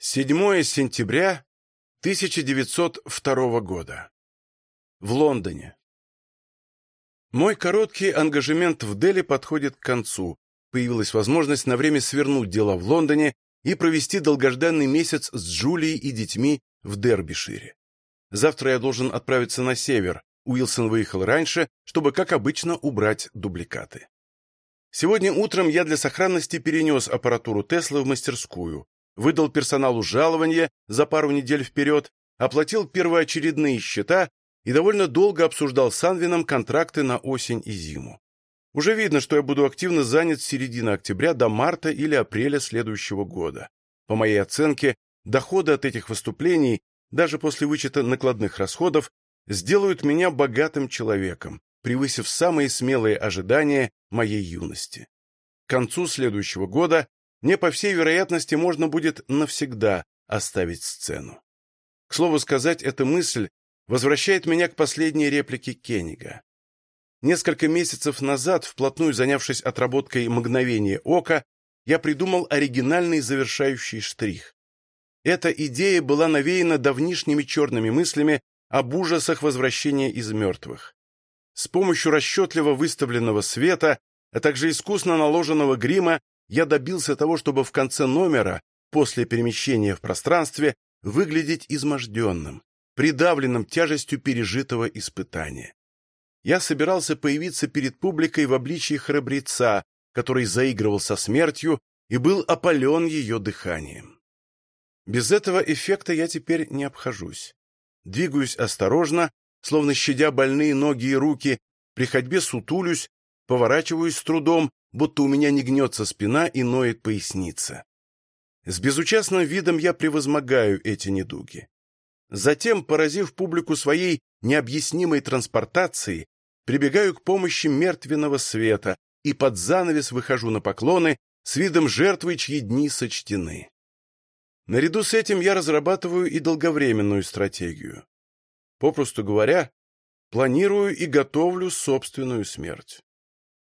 7 сентября 1902 года. В Лондоне. Мой короткий ангажемент в Дели подходит к концу. Появилась возможность на время свернуть дела в Лондоне и провести долгожданный месяц с Джулией и детьми в Дербишире. Завтра я должен отправиться на север. Уилсон выехал раньше, чтобы, как обычно, убрать дубликаты. Сегодня утром я для сохранности перенес аппаратуру Теслы в мастерскую выдал персоналу жалование за пару недель вперед, оплатил первоочередные счета и довольно долго обсуждал с Анвином контракты на осень и зиму. Уже видно, что я буду активно занят с середины октября до марта или апреля следующего года. По моей оценке, доходы от этих выступлений, даже после вычета накладных расходов, сделают меня богатым человеком, превысив самые смелые ожидания моей юности. К концу следующего года мне, по всей вероятности, можно будет навсегда оставить сцену. К слову сказать, эта мысль возвращает меня к последней реплике Кеннига. Несколько месяцев назад, вплотную занявшись отработкой «Мгновение ока», я придумал оригинальный завершающий штрих. Эта идея была навеяна давнишними черными мыслями об ужасах возвращения из мертвых. С помощью расчетливо выставленного света, а также искусно наложенного грима я добился того, чтобы в конце номера, после перемещения в пространстве, выглядеть изможденным, придавленным тяжестью пережитого испытания. Я собирался появиться перед публикой в обличии храбреца, который заигрывал со смертью и был опален ее дыханием. Без этого эффекта я теперь не обхожусь. Двигаюсь осторожно, словно щадя больные ноги и руки, при ходьбе сутулюсь, поворачиваюсь с трудом, будто у меня не гнется спина и ноет поясница. С безучастным видом я превозмогаю эти недуги. Затем, поразив публику своей необъяснимой транспортацией, прибегаю к помощи мертвенного света и под занавес выхожу на поклоны с видом жертвы, чьи дни сочтены. Наряду с этим я разрабатываю и долговременную стратегию. Попросту говоря, планирую и готовлю собственную смерть.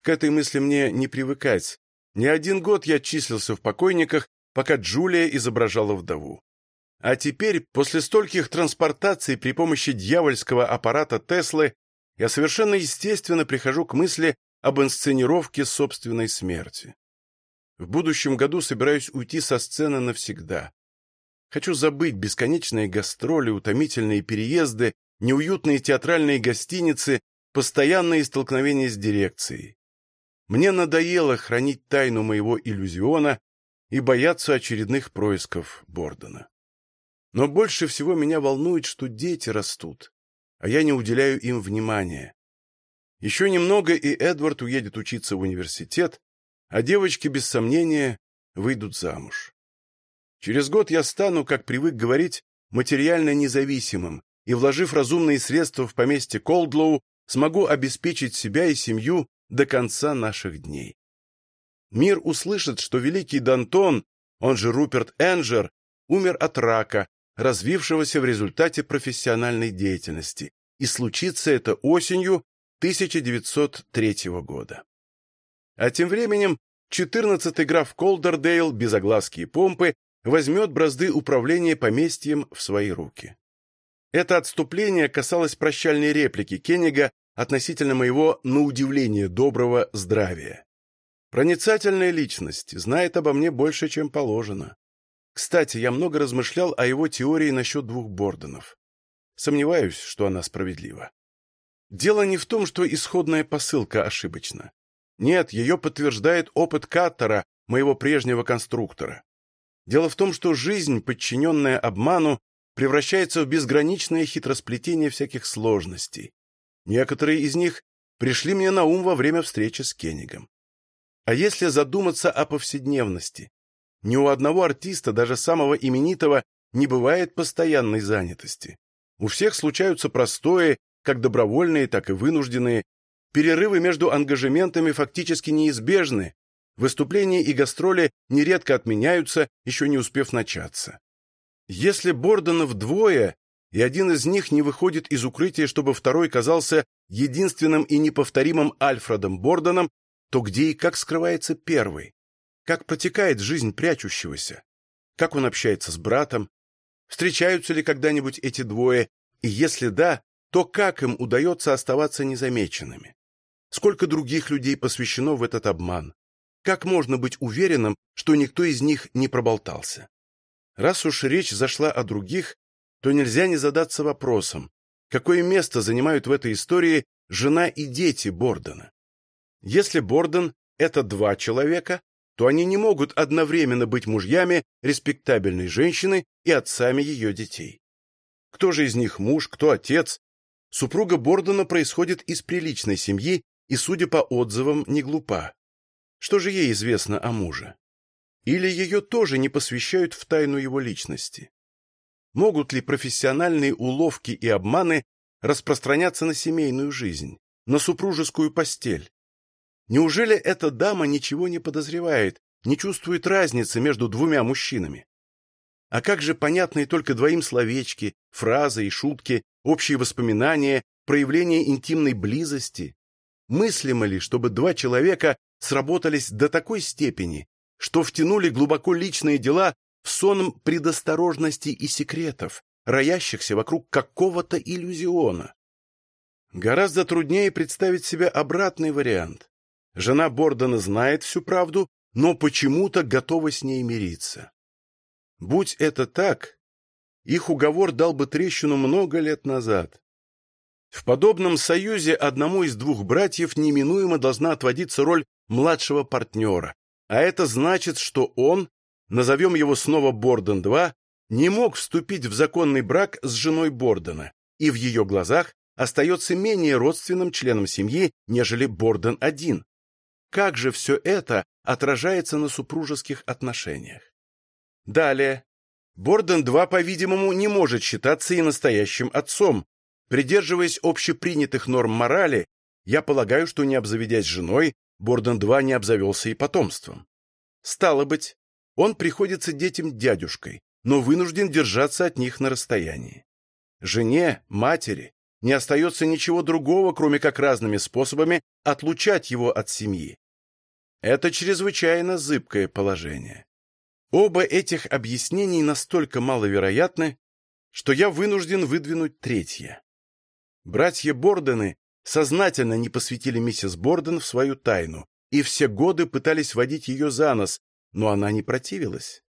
К этой мысли мне не привыкать. Не один год я числился в покойниках, пока Джулия изображала вдову. А теперь, после стольких транспортаций при помощи дьявольского аппарата Теслы, я совершенно естественно прихожу к мысли об инсценировке собственной смерти. В будущем году собираюсь уйти со сцены навсегда. Хочу забыть бесконечные гастроли, утомительные переезды, неуютные театральные гостиницы, постоянные столкновения с дирекцией. Мне надоело хранить тайну моего иллюзиона и бояться очередных происков Бордона. Но больше всего меня волнует, что дети растут, а я не уделяю им внимания. Еще немного, и Эдвард уедет учиться в университет, а девочки, без сомнения, выйдут замуж. Через год я стану, как привык говорить, материально независимым и, вложив разумные средства в поместье Колдлоу, смогу обеспечить себя и семью до конца наших дней. Мир услышит, что великий Дантон, он же Руперт Энджер, умер от рака, развившегося в результате профессиональной деятельности, и случится это осенью 1903 года. А тем временем 14-й граф Колдердейл без огласки и помпы возьмет бразды управления поместьем в свои руки. Это отступление касалось прощальной реплики Кеннига относительно моего, на удивление, доброго здравия. Проницательная личность, знает обо мне больше, чем положено. Кстати, я много размышлял о его теории насчет двух Борденов. Сомневаюсь, что она справедлива. Дело не в том, что исходная посылка ошибочна. Нет, ее подтверждает опыт Каттера, моего прежнего конструктора. Дело в том, что жизнь, подчиненная обману, превращается в безграничное хитросплетение всяких сложностей, Некоторые из них пришли мне на ум во время встречи с Кеннигом. А если задуматься о повседневности? Ни у одного артиста, даже самого именитого, не бывает постоянной занятости. У всех случаются простое, как добровольные, так и вынужденные. Перерывы между ангажементами фактически неизбежны. Выступления и гастроли нередко отменяются, еще не успев начаться. Если Бордонов двое, и один из них не выходит из укрытия, чтобы второй казался единственным и неповторимым Альфредом Бордоном, то где и как скрывается первый? Как протекает жизнь прячущегося? как он общается с братом, встречаются ли когда-нибудь эти двое, и если да, то как им удается оставаться незамеченными? Сколько других людей посвящено в этот обман? Как можно быть уверенным, что никто из них не проболтался? Раз уж речь зашла о других, то нельзя не задаться вопросом, какое место занимают в этой истории жена и дети Бордена. Если Борден — это два человека, то они не могут одновременно быть мужьями респектабельной женщины и отцами ее детей. Кто же из них муж, кто отец? Супруга Бордена происходит из приличной семьи и, судя по отзывам, не глупа. Что же ей известно о муже? Или ее тоже не посвящают в тайну его личности? Могут ли профессиональные уловки и обманы распространяться на семейную жизнь, на супружескую постель? Неужели эта дама ничего не подозревает, не чувствует разницы между двумя мужчинами? А как же понятные только двоим словечки, фразы и шутки, общие воспоминания, проявление интимной близости? Мыслимо ли, чтобы два человека сработались до такой степени, что втянули глубоко личные дела в сон предосторожности и секретов, роящихся вокруг какого-то иллюзиона? Гораздо труднее представить себе обратный вариант. Жена Бордона знает всю правду, но почему-то готова с ней мириться. Будь это так, их уговор дал бы трещину много лет назад. В подобном союзе одному из двух братьев неминуемо должна отводиться роль младшего партнера, а это значит, что он, назовем его снова Борден-2, не мог вступить в законный брак с женой Бордена и в ее глазах остается менее родственным членом семьи, нежели Борден-1. Как же все это отражается на супружеских отношениях? Далее. Борден-2, по-видимому, не может считаться и настоящим отцом, Придерживаясь общепринятых норм морали, я полагаю, что не обзаведясь женой, Борден-2 не обзавелся и потомством. Стало быть, он приходится детям дядюшкой, но вынужден держаться от них на расстоянии. Жене, матери, не остается ничего другого, кроме как разными способами отлучать его от семьи. Это чрезвычайно зыбкое положение. Оба этих объяснений настолько маловероятны, что я вынужден выдвинуть третье. Братья Бордены сознательно не посвятили миссис Борден в свою тайну и все годы пытались водить ее за нос, но она не противилась.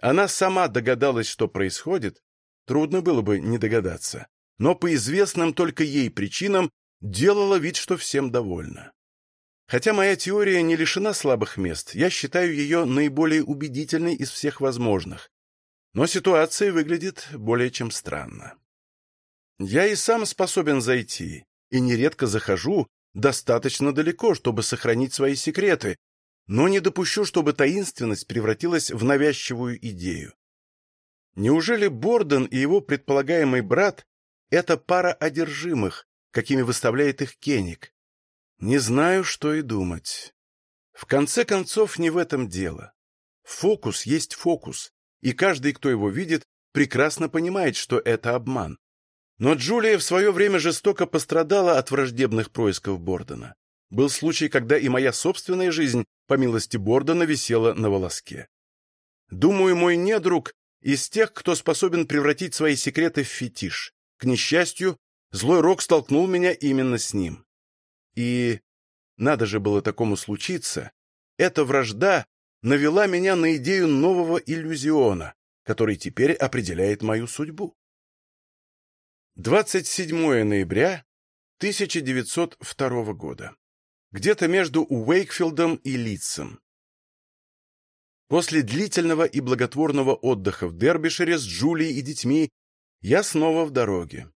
Она сама догадалась, что происходит, трудно было бы не догадаться, но по известным только ей причинам делала вид, что всем довольна. Хотя моя теория не лишена слабых мест, я считаю ее наиболее убедительной из всех возможных. Но ситуация выглядит более чем странно. Я и сам способен зайти, и нередко захожу достаточно далеко, чтобы сохранить свои секреты, но не допущу, чтобы таинственность превратилась в навязчивую идею. Неужели Борден и его предполагаемый брат — это пара одержимых, какими выставляет их Кеник? Не знаю, что и думать. В конце концов, не в этом дело. Фокус есть фокус, и каждый, кто его видит, прекрасно понимает, что это обман. Но Джулия в свое время жестоко пострадала от враждебных происков Бордена. Был случай, когда и моя собственная жизнь, по милости Бордена, висела на волоске. Думаю, мой недруг из тех, кто способен превратить свои секреты в фетиш. К несчастью, злой рок столкнул меня именно с ним. И надо же было такому случиться. Эта вражда навела меня на идею нового иллюзиона, который теперь определяет мою судьбу. 27 ноября 1902 года. Где-то между Уэйкфилдом и Литцем. После длительного и благотворного отдыха в Дербишире с Джулией и детьми я снова в дороге.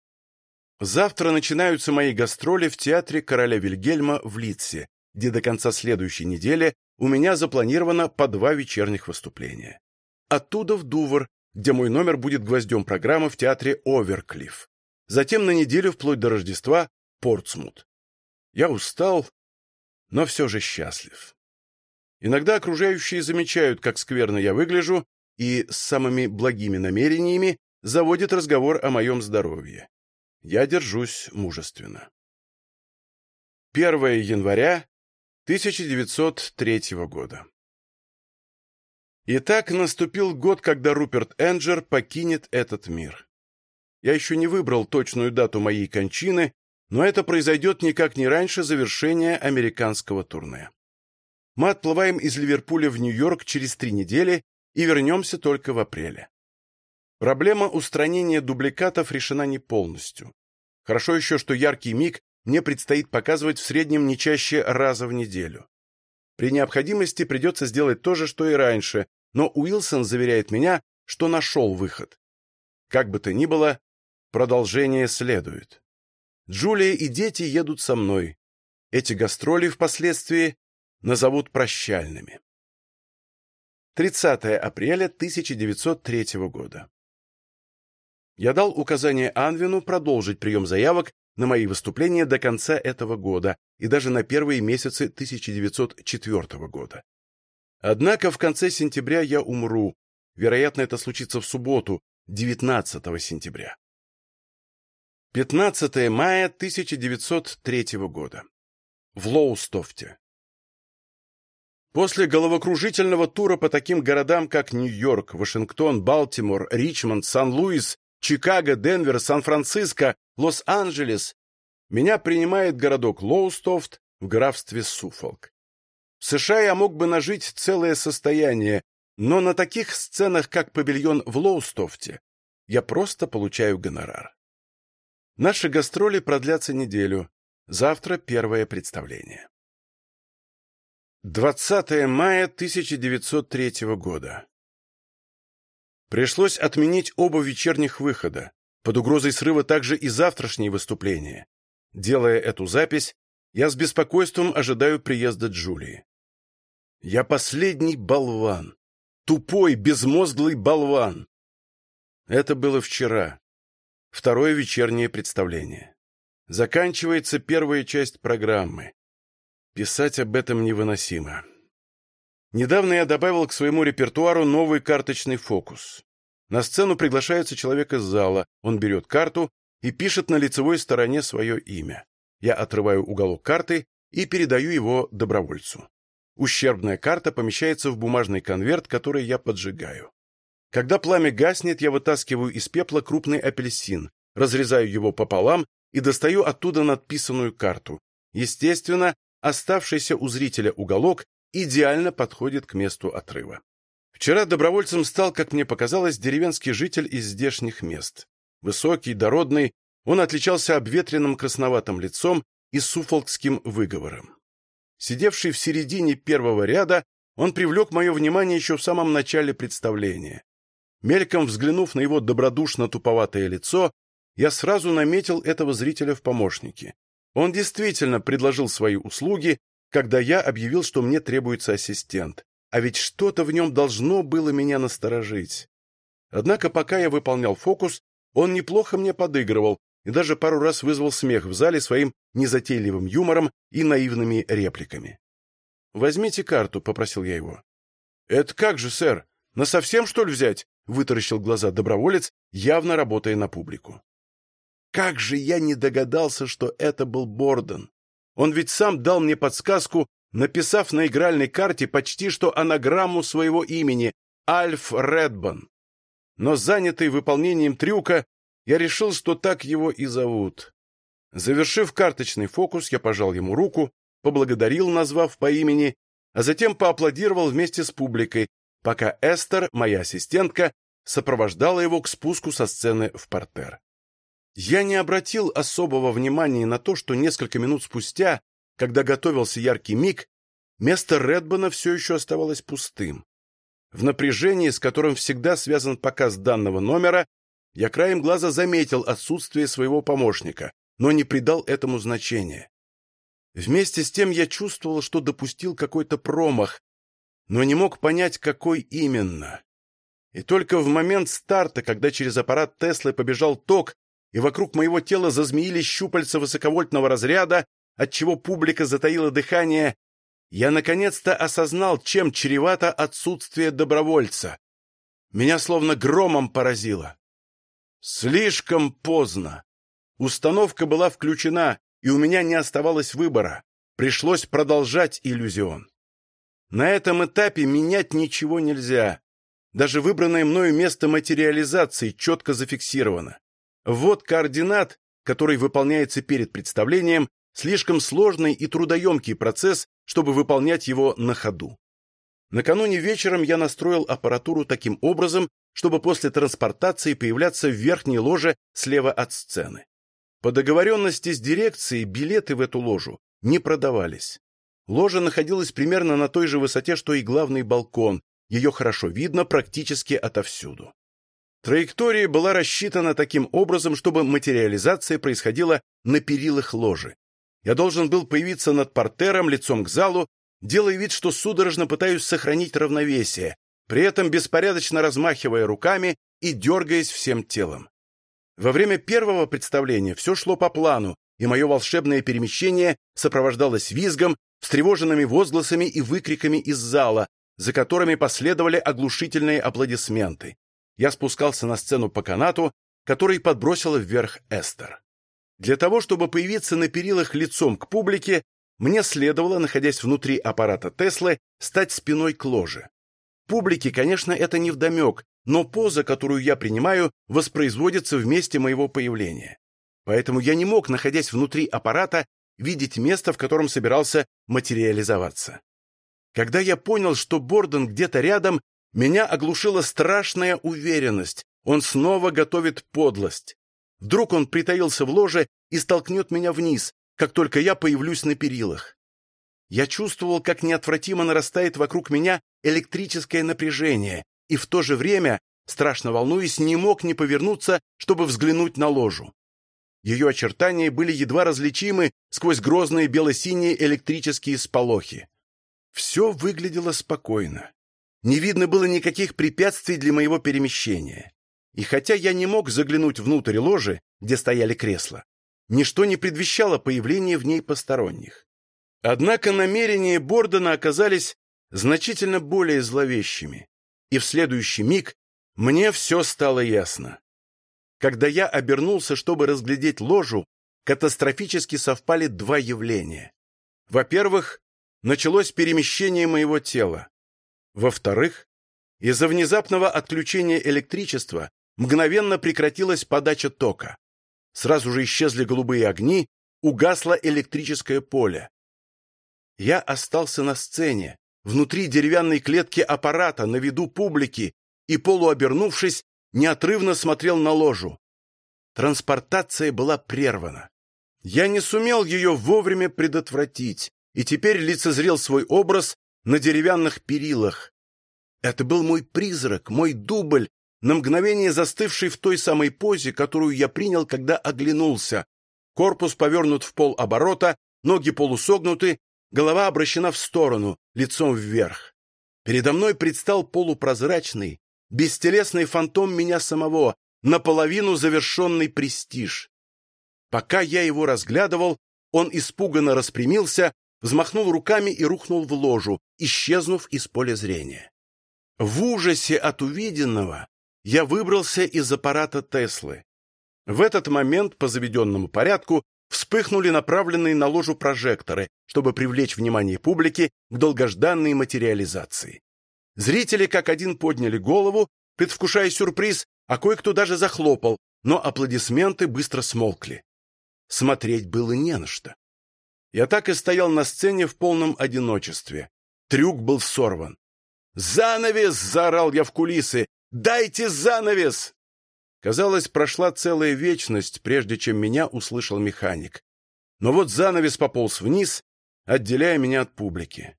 Завтра начинаются мои гастроли в театре короля Вильгельма в Литце, где до конца следующей недели у меня запланировано по два вечерних выступления. Оттуда в Дувр, где мой номер будет гвоздем программы в театре Оверклифф затем на неделю вплоть до Рождества Портсмут. Я устал, но все же счастлив. Иногда окружающие замечают, как скверно я выгляжу, и с самыми благими намерениями заводят разговор о моем здоровье. Я держусь мужественно. 1 января 1903 года. Итак, наступил год, когда Руперт Энджер покинет этот мир. Я еще не выбрал точную дату моей кончины, но это произойдет никак не раньше завершения американского турне. Мы отплываем из Ливерпуля в Нью-Йорк через три недели и вернемся только в апреле. Проблема устранения дубликатов решена не полностью. Хорошо еще, что яркий миг мне предстоит показывать в среднем не чаще раза в неделю. При необходимости придется сделать то же, что и раньше, но Уилсон заверяет меня, что нашел выход. Как бы то ни было, продолжение следует. Джулия и дети едут со мной. Эти гастроли впоследствии назовут прощальными. 30 апреля 1903 года. Я дал указание Анвину продолжить прием заявок на мои выступления до конца этого года и даже на первые месяцы 1904 года. Однако в конце сентября я умру. Вероятно, это случится в субботу, 19 сентября. 15 мая 1903 года. В Лоустофте. После головокружительного тура по таким городам, как Нью-Йорк, Вашингтон, Балтимор, Ричмонд, Сан-Луис, Чикаго, Денвер, Сан-Франциско, Лос-Анджелес, меня принимает городок Лоустофт в графстве Суфолк. В США я мог бы нажить целое состояние, но на таких сценах, как павильон в Лоустофте, я просто получаю гонорар. Наши гастроли продлятся неделю. Завтра первое представление. 20 мая 1903 года. Пришлось отменить оба вечерних выхода, под угрозой срыва также и завтрашние выступления. Делая эту запись, я с беспокойством ожидаю приезда Джулии. Я последний болван. Тупой, безмозглый болван. Это было вчера. Второе вечернее представление. Заканчивается первая часть программы. Писать об этом невыносимо. Недавно я добавил к своему репертуару новый карточный фокус. На сцену приглашается человек из зала, он берет карту и пишет на лицевой стороне свое имя. Я отрываю уголок карты и передаю его добровольцу. Ущербная карта помещается в бумажный конверт, который я поджигаю. Когда пламя гаснет, я вытаскиваю из пепла крупный апельсин, разрезаю его пополам и достаю оттуда надписанную карту. Естественно, оставшийся у зрителя уголок идеально подходит к месту отрыва. Вчера добровольцем стал, как мне показалось, деревенский житель из здешних мест. Высокий, дородный, он отличался обветренным красноватым лицом и суфолкским выговором. Сидевший в середине первого ряда, он привлек мое внимание еще в самом начале представления. Мельком взглянув на его добродушно-туповатое лицо, я сразу наметил этого зрителя в помощнике. Он действительно предложил свои услуги, когда я объявил, что мне требуется ассистент. А ведь что-то в нем должно было меня насторожить. Однако, пока я выполнял фокус, он неплохо мне подыгрывал и даже пару раз вызвал смех в зале своим незатейливым юмором и наивными репликами. «Возьмите карту», — попросил я его. «Это как же, сэр? Насовсем, что ли, взять?» — вытаращил глаза доброволец, явно работая на публику. Как же я не догадался, что это был Борден. Он ведь сам дал мне подсказку, написав на игральной карте почти что анаграмму своего имени — Альф Редбан. Но занятый выполнением трюка, я решил, что так его и зовут. Завершив карточный фокус, я пожал ему руку, поблагодарил, назвав по имени, а затем поаплодировал вместе с публикой, пока Эстер, моя ассистентка, сопровождала его к спуску со сцены в портер. Я не обратил особого внимания на то, что несколько минут спустя, когда готовился яркий миг, место Редбана все еще оставалось пустым. В напряжении, с которым всегда связан показ данного номера, я краем глаза заметил отсутствие своего помощника, но не придал этому значения. Вместе с тем я чувствовал, что допустил какой-то промах, но не мог понять, какой именно. И только в момент старта, когда через аппарат Теслы побежал ток, и вокруг моего тела зазмеились щупальца высоковольтного разряда, отчего публика затаила дыхание, я наконец-то осознал, чем чревато отсутствие добровольца. Меня словно громом поразило. Слишком поздно. Установка была включена, и у меня не оставалось выбора. Пришлось продолжать иллюзион. На этом этапе менять ничего нельзя. Даже выбранное мною место материализации четко зафиксировано. Вот координат, который выполняется перед представлением, слишком сложный и трудоемкий процесс, чтобы выполнять его на ходу. Накануне вечером я настроил аппаратуру таким образом, чтобы после транспортации появляться в верхней ложе слева от сцены. По договоренности с дирекцией билеты в эту ложу не продавались. Ложа находилась примерно на той же высоте, что и главный балкон, ее хорошо видно практически отовсюду. Траектория была рассчитана таким образом, чтобы материализация происходила на перилах ложи. Я должен был появиться над портером лицом к залу, делая вид, что судорожно пытаюсь сохранить равновесие, при этом беспорядочно размахивая руками и дергаясь всем телом. Во время первого представления все шло по плану, и мое волшебное перемещение сопровождалось визгом, встревоженными возгласами и выкриками из зала, за которыми последовали оглушительные аплодисменты. Я спускался на сцену по канату, который подбросила вверх Эстер. Для того, чтобы появиться на перилах лицом к публике, мне следовало, находясь внутри аппарата Теслы, стать спиной к ложе. Публике, конечно, это не вдомек, но поза, которую я принимаю, воспроизводится в месте моего появления. Поэтому я не мог, находясь внутри аппарата, видеть место, в котором собирался материализоваться. Когда я понял, что Борден где-то рядом, меня оглушила страшная уверенность. Он снова готовит подлость. Вдруг он притаился в ложе и столкнет меня вниз, как только я появлюсь на перилах. Я чувствовал, как неотвратимо нарастает вокруг меня электрическое напряжение, и в то же время, страшно волнуясь, не мог не повернуться, чтобы взглянуть на ложу. Ее очертания были едва различимы сквозь грозные бело-синие электрические сполохи. Все выглядело спокойно. Не видно было никаких препятствий для моего перемещения. И хотя я не мог заглянуть внутрь ложи, где стояли кресла, ничто не предвещало появления в ней посторонних. Однако намерения Бордена оказались значительно более зловещими, и в следующий миг мне все стало ясно. Когда я обернулся, чтобы разглядеть ложу, катастрофически совпали два явления. Во-первых, началось перемещение моего тела. Во-вторых, из-за внезапного отключения электричества мгновенно прекратилась подача тока. Сразу же исчезли голубые огни, угасло электрическое поле. Я остался на сцене, внутри деревянной клетки аппарата, на виду публики, и, полуобернувшись, неотрывно смотрел на ложу. Транспортация была прервана. Я не сумел ее вовремя предотвратить, и теперь лицезрел свой образ на деревянных перилах. Это был мой призрак, мой дубль, на мгновение застывший в той самой позе, которую я принял, когда оглянулся. Корпус повернут в пол оборота, ноги полусогнуты, голова обращена в сторону, лицом вверх. Передо мной предстал полупрозрачный, бестелесный фантом меня самого, наполовину завершенный престиж. Пока я его разглядывал, он испуганно распрямился, взмахнул руками и рухнул в ложу, исчезнув из поля зрения. В ужасе от увиденного я выбрался из аппарата Теслы. В этот момент, по заведенному порядку, вспыхнули направленные на ложу прожекторы, чтобы привлечь внимание публики к долгожданной материализации. Зрители как один подняли голову, предвкушая сюрприз, а кое-кто даже захлопал, но аплодисменты быстро смолкли. Смотреть было не на что. Я так и стоял на сцене в полном одиночестве. Трюк был сорван. «Занавес!» — заорал я в кулисы. «Дайте занавес!» Казалось, прошла целая вечность, прежде чем меня услышал механик. Но вот занавес пополз вниз, отделяя меня от публики.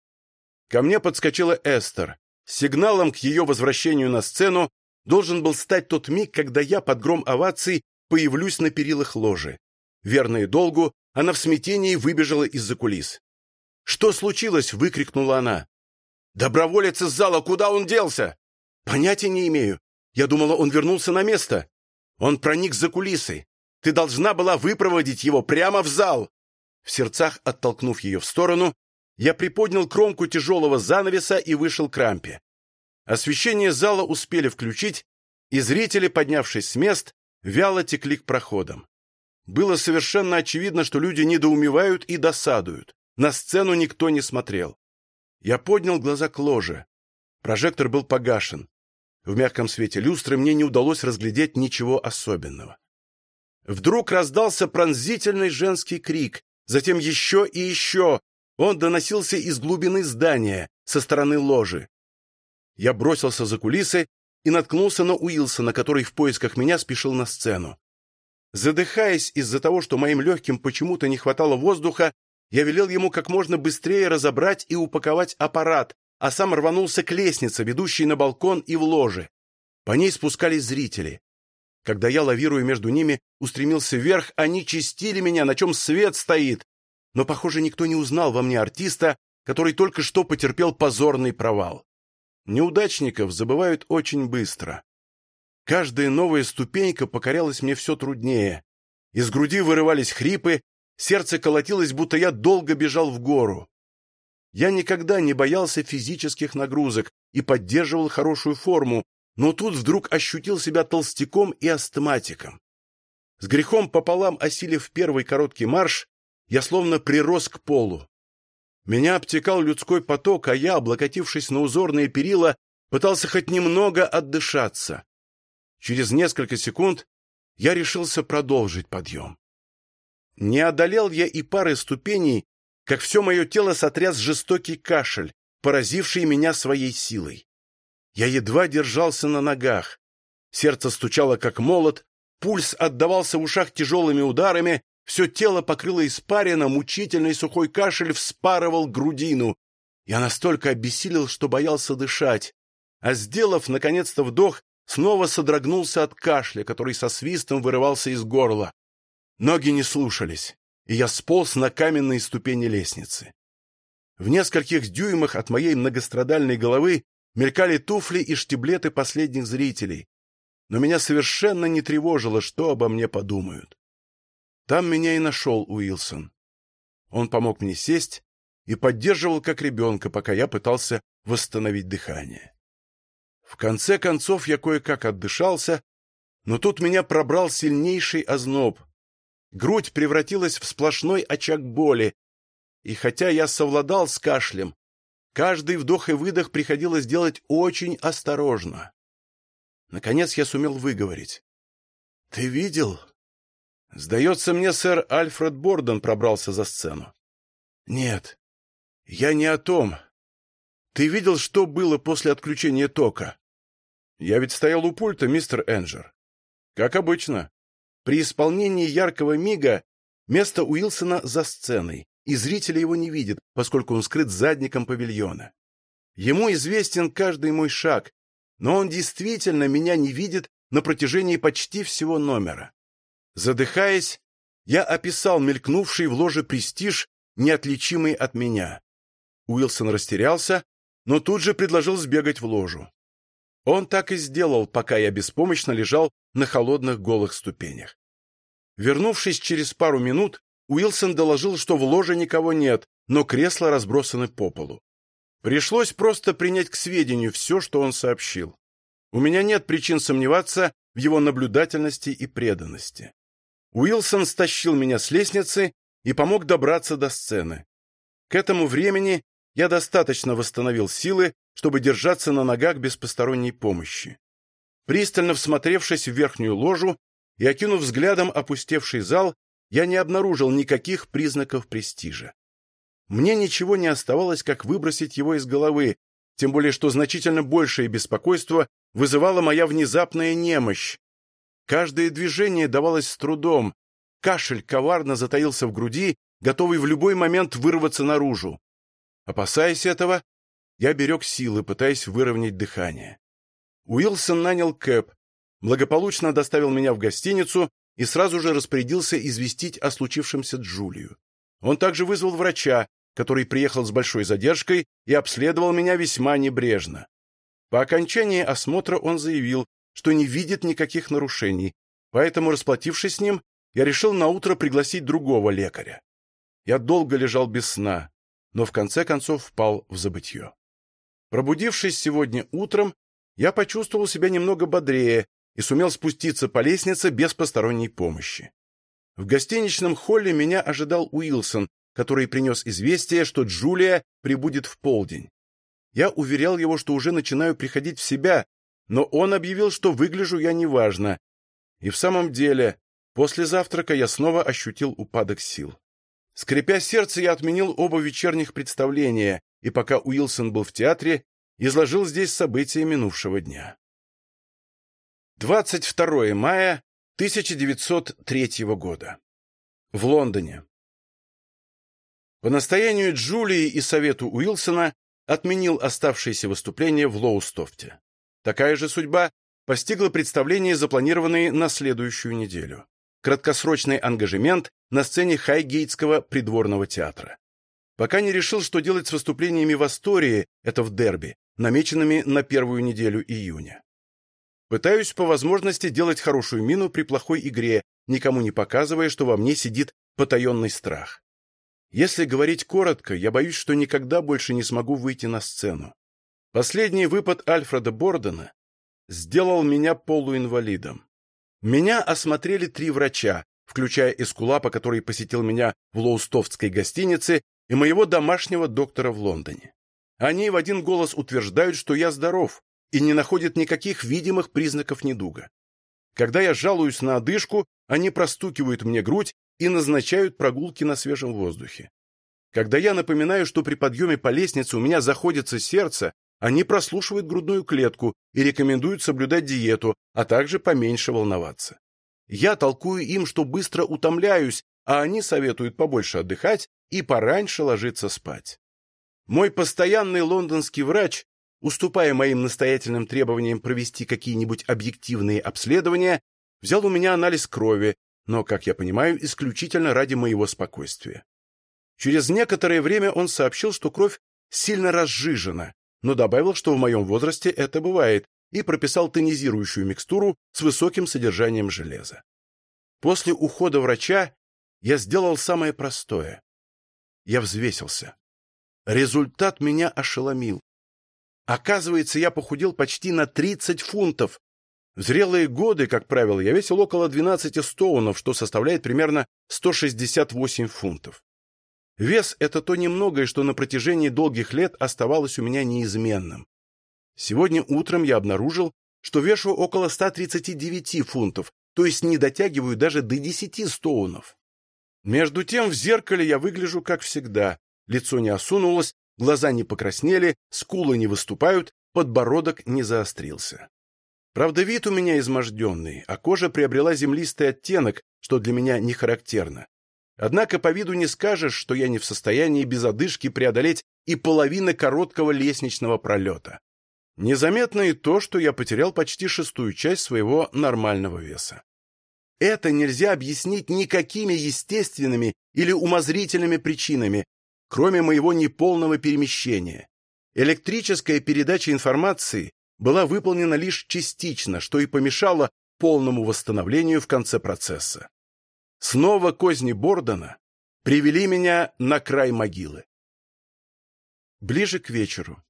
Ко мне подскочила Эстер. Сигналом к ее возвращению на сцену должен был стать тот миг, когда я под гром оваций появлюсь на перилах ложи. Верная долгу, она в смятении выбежала из-за кулис. «Что случилось?» — выкрикнула она. «Доброволец из зала, куда он делся?» «Понятия не имею. Я думала, он вернулся на место. Он проник за кулисы. Ты должна была выпроводить его прямо в зал!» В сердцах, оттолкнув ее в сторону, я приподнял кромку тяжелого занавеса и вышел к рампе. Освещение зала успели включить, и зрители, поднявшись с мест, вяло текли к проходам. Было совершенно очевидно, что люди недоумевают и досадуют. На сцену никто не смотрел. Я поднял глаза к ложе. Прожектор был погашен. В мягком свете люстры мне не удалось разглядеть ничего особенного. Вдруг раздался пронзительный женский крик, затем еще и еще. Он доносился из глубины здания, со стороны ложи. Я бросился за кулисы и наткнулся на Уилсона, который в поисках меня спешил на сцену. Задыхаясь из-за того, что моим легким почему-то не хватало воздуха, я велел ему как можно быстрее разобрать и упаковать аппарат, а сам рванулся к лестнице, ведущей на балкон и в ложе. По ней спускались зрители. Когда я, лавируя между ними, устремился вверх, они чистили меня, на чем свет стоит. Но, похоже, никто не узнал во мне артиста, который только что потерпел позорный провал. Неудачников забывают очень быстро. Каждая новая ступенька покорялась мне все труднее. Из груди вырывались хрипы, сердце колотилось, будто я долго бежал в гору. Я никогда не боялся физических нагрузок и поддерживал хорошую форму, но тут вдруг ощутил себя толстяком и астматиком. С грехом пополам осилив первый короткий марш, я словно прирос к полу. Меня обтекал людской поток, а я, облокотившись на узорные перила, пытался хоть немного отдышаться. Через несколько секунд я решился продолжить подъем. Не одолел я и пары ступеней, как все мое тело сотряс жестокий кашель, поразивший меня своей силой. Я едва держался на ногах. Сердце стучало, как молот, пульс отдавался в ушах тяжелыми ударами, все тело покрыло испарина, мучительный сухой кашель вспарывал грудину. Я настолько обессилел, что боялся дышать, а, сделав, наконец-то, вдох, снова содрогнулся от кашля, который со свистом вырывался из горла. Ноги не слушались и я сполз на каменные ступени лестницы. В нескольких дюймах от моей многострадальной головы мелькали туфли и штиблеты последних зрителей, но меня совершенно не тревожило, что обо мне подумают. Там меня и нашел Уилсон. Он помог мне сесть и поддерживал как ребенка, пока я пытался восстановить дыхание. В конце концов я кое-как отдышался, но тут меня пробрал сильнейший озноб, Грудь превратилась в сплошной очаг боли, и хотя я совладал с кашлем, каждый вдох и выдох приходилось делать очень осторожно. Наконец я сумел выговорить. — Ты видел? Сдается мне, сэр Альфред Борден пробрался за сцену. — Нет, я не о том. Ты видел, что было после отключения тока? Я ведь стоял у пульта, мистер Энджер. Как обычно. При исполнении яркого мига место Уилсона за сценой, и зрители его не видят, поскольку он скрыт задником павильона. Ему известен каждый мой шаг, но он действительно меня не видит на протяжении почти всего номера. Задыхаясь, я описал мелькнувший в ложе престиж, неотличимый от меня. Уилсон растерялся, но тут же предложил сбегать в ложу. Он так и сделал, пока я беспомощно лежал на холодных голых ступенях. Вернувшись через пару минут, Уилсон доложил, что в ложе никого нет, но кресла разбросаны по полу. Пришлось просто принять к сведению все, что он сообщил. У меня нет причин сомневаться в его наблюдательности и преданности. Уилсон стащил меня с лестницы и помог добраться до сцены. К этому времени я достаточно восстановил силы, чтобы держаться на ногах без посторонней помощи. Пристально всмотревшись в верхнюю ложу и окинув взглядом опустевший зал, я не обнаружил никаких признаков престижа. Мне ничего не оставалось, как выбросить его из головы, тем более что значительно большее беспокойство вызывала моя внезапная немощь. Каждое движение давалось с трудом, кашель коварно затаился в груди, готовый в любой момент вырваться наружу. Опасаясь этого, я берег силы, пытаясь выровнять дыхание. Уилсон нанял Кэп, благополучно доставил меня в гостиницу и сразу же распорядился известить о случившемся Джулию. Он также вызвал врача, который приехал с большой задержкой и обследовал меня весьма небрежно. По окончании осмотра он заявил, что не видит никаких нарушений, поэтому, расплатившись с ним, я решил наутро пригласить другого лекаря. Я долго лежал без сна, но в конце концов впал в забытье. Пробудившись сегодня утром, я почувствовал себя немного бодрее и сумел спуститься по лестнице без посторонней помощи. В гостиничном холле меня ожидал Уилсон, который принес известие, что Джулия прибудет в полдень. Я уверял его, что уже начинаю приходить в себя, но он объявил, что выгляжу я неважно. И в самом деле, после завтрака я снова ощутил упадок сил. Скрипя сердце, я отменил оба вечерних представления, и пока Уилсон был в театре, изложил здесь события минувшего дня. 22 мая 1903 года. В Лондоне. По настоянию Джулии и совету Уилсона отменил оставшиеся выступления в Лоустофте. Такая же судьба постигла представления, запланированные на следующую неделю. Краткосрочный ангажемент на сцене Хайгейтского придворного театра. Пока не решил, что делать с выступлениями в Астории, это в Дерби, намеченными на первую неделю июня. Пытаюсь по возможности делать хорошую мину при плохой игре, никому не показывая, что во мне сидит потаенный страх. Если говорить коротко, я боюсь, что никогда больше не смогу выйти на сцену. Последний выпад Альфреда Бордена сделал меня полуинвалидом. Меня осмотрели три врача, включая Эскулапа, который посетил меня в Лоустовской гостинице, и моего домашнего доктора в Лондоне. Они в один голос утверждают, что я здоров, и не находят никаких видимых признаков недуга. Когда я жалуюсь на одышку, они простукивают мне грудь и назначают прогулки на свежем воздухе. Когда я напоминаю, что при подъеме по лестнице у меня заходится сердце, они прослушивают грудную клетку и рекомендуют соблюдать диету, а также поменьше волноваться. Я толкую им, что быстро утомляюсь, а они советуют побольше отдыхать и пораньше ложиться спать. Мой постоянный лондонский врач, уступая моим настоятельным требованиям провести какие-нибудь объективные обследования, взял у меня анализ крови, но, как я понимаю, исключительно ради моего спокойствия. Через некоторое время он сообщил, что кровь сильно разжижена, но добавил, что в моем возрасте это бывает, и прописал тонизирующую микстуру с высоким содержанием железа. После ухода врача я сделал самое простое. Я взвесился. Результат меня ошеломил. Оказывается, я похудел почти на 30 фунтов. В зрелые годы, как правило, я весил около 12 стоунов, что составляет примерно 168 фунтов. Вес – это то немногое, что на протяжении долгих лет оставалось у меня неизменным. Сегодня утром я обнаружил, что вешу около 139 фунтов, то есть не дотягиваю даже до 10 стоунов. Между тем в зеркале я выгляжу как всегда. Лицо не осунулось, глаза не покраснели, скулы не выступают, подбородок не заострился. Правда, вид у меня изможденный, а кожа приобрела землистый оттенок, что для меня не характерно. Однако по виду не скажешь, что я не в состоянии без одышки преодолеть и половины короткого лестничного пролета. Незаметно и то, что я потерял почти шестую часть своего нормального веса. Это нельзя объяснить никакими естественными или умозрительными причинами, кроме моего неполного перемещения. Электрическая передача информации была выполнена лишь частично, что и помешало полному восстановлению в конце процесса. Снова козни Бордона привели меня на край могилы. Ближе к вечеру.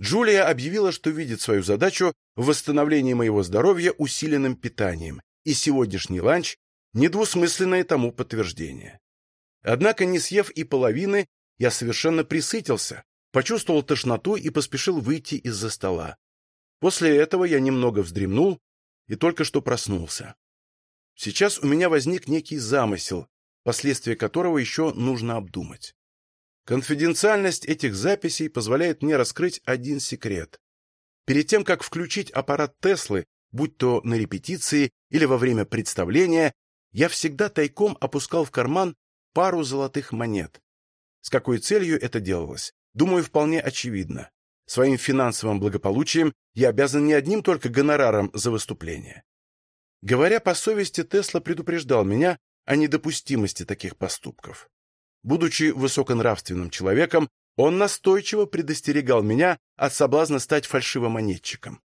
Джулия объявила, что видит свою задачу в восстановлении моего здоровья усиленным питанием, и сегодняшний ланч – недвусмысленное тому подтверждение. Однако, не съев и половины, я совершенно присытился, почувствовал тошноту и поспешил выйти из-за стола. После этого я немного вздремнул и только что проснулся. Сейчас у меня возник некий замысел, последствия которого еще нужно обдумать. Конфиденциальность этих записей позволяет мне раскрыть один секрет. Перед тем, как включить аппарат Теслы, будь то на репетиции или во время представления, я всегда тайком опускал в карман пару золотых монет. С какой целью это делалось? Думаю, вполне очевидно. Своим финансовым благополучием я обязан не одним только гонораром за выступление. Говоря по совести, Тесла предупреждал меня о недопустимости таких поступков. Будучи высоконравственным человеком, он настойчиво предостерегал меня от соблазна стать фальшивомонетчиком.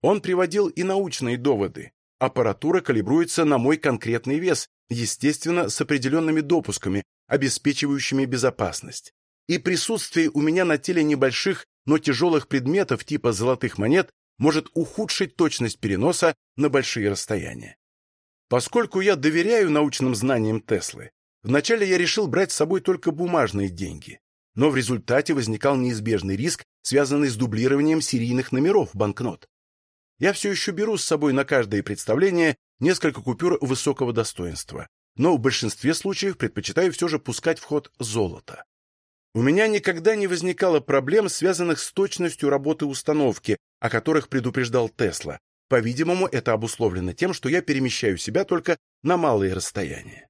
Он приводил и научные доводы. Аппаратура калибруется на мой конкретный вес, естественно, с определенными допусками, обеспечивающими безопасность. И присутствие у меня на теле небольших, но тяжелых предметов типа золотых монет может ухудшить точность переноса на большие расстояния. Поскольку я доверяю научным знаниям Теслы, Вначале я решил брать с собой только бумажные деньги, но в результате возникал неизбежный риск, связанный с дублированием серийных номеров банкнот. Я все еще беру с собой на каждое представление несколько купюр высокого достоинства, но в большинстве случаев предпочитаю все же пускать в ход золото. У меня никогда не возникало проблем, связанных с точностью работы установки, о которых предупреждал Тесла. По-видимому, это обусловлено тем, что я перемещаю себя только на малые расстояния.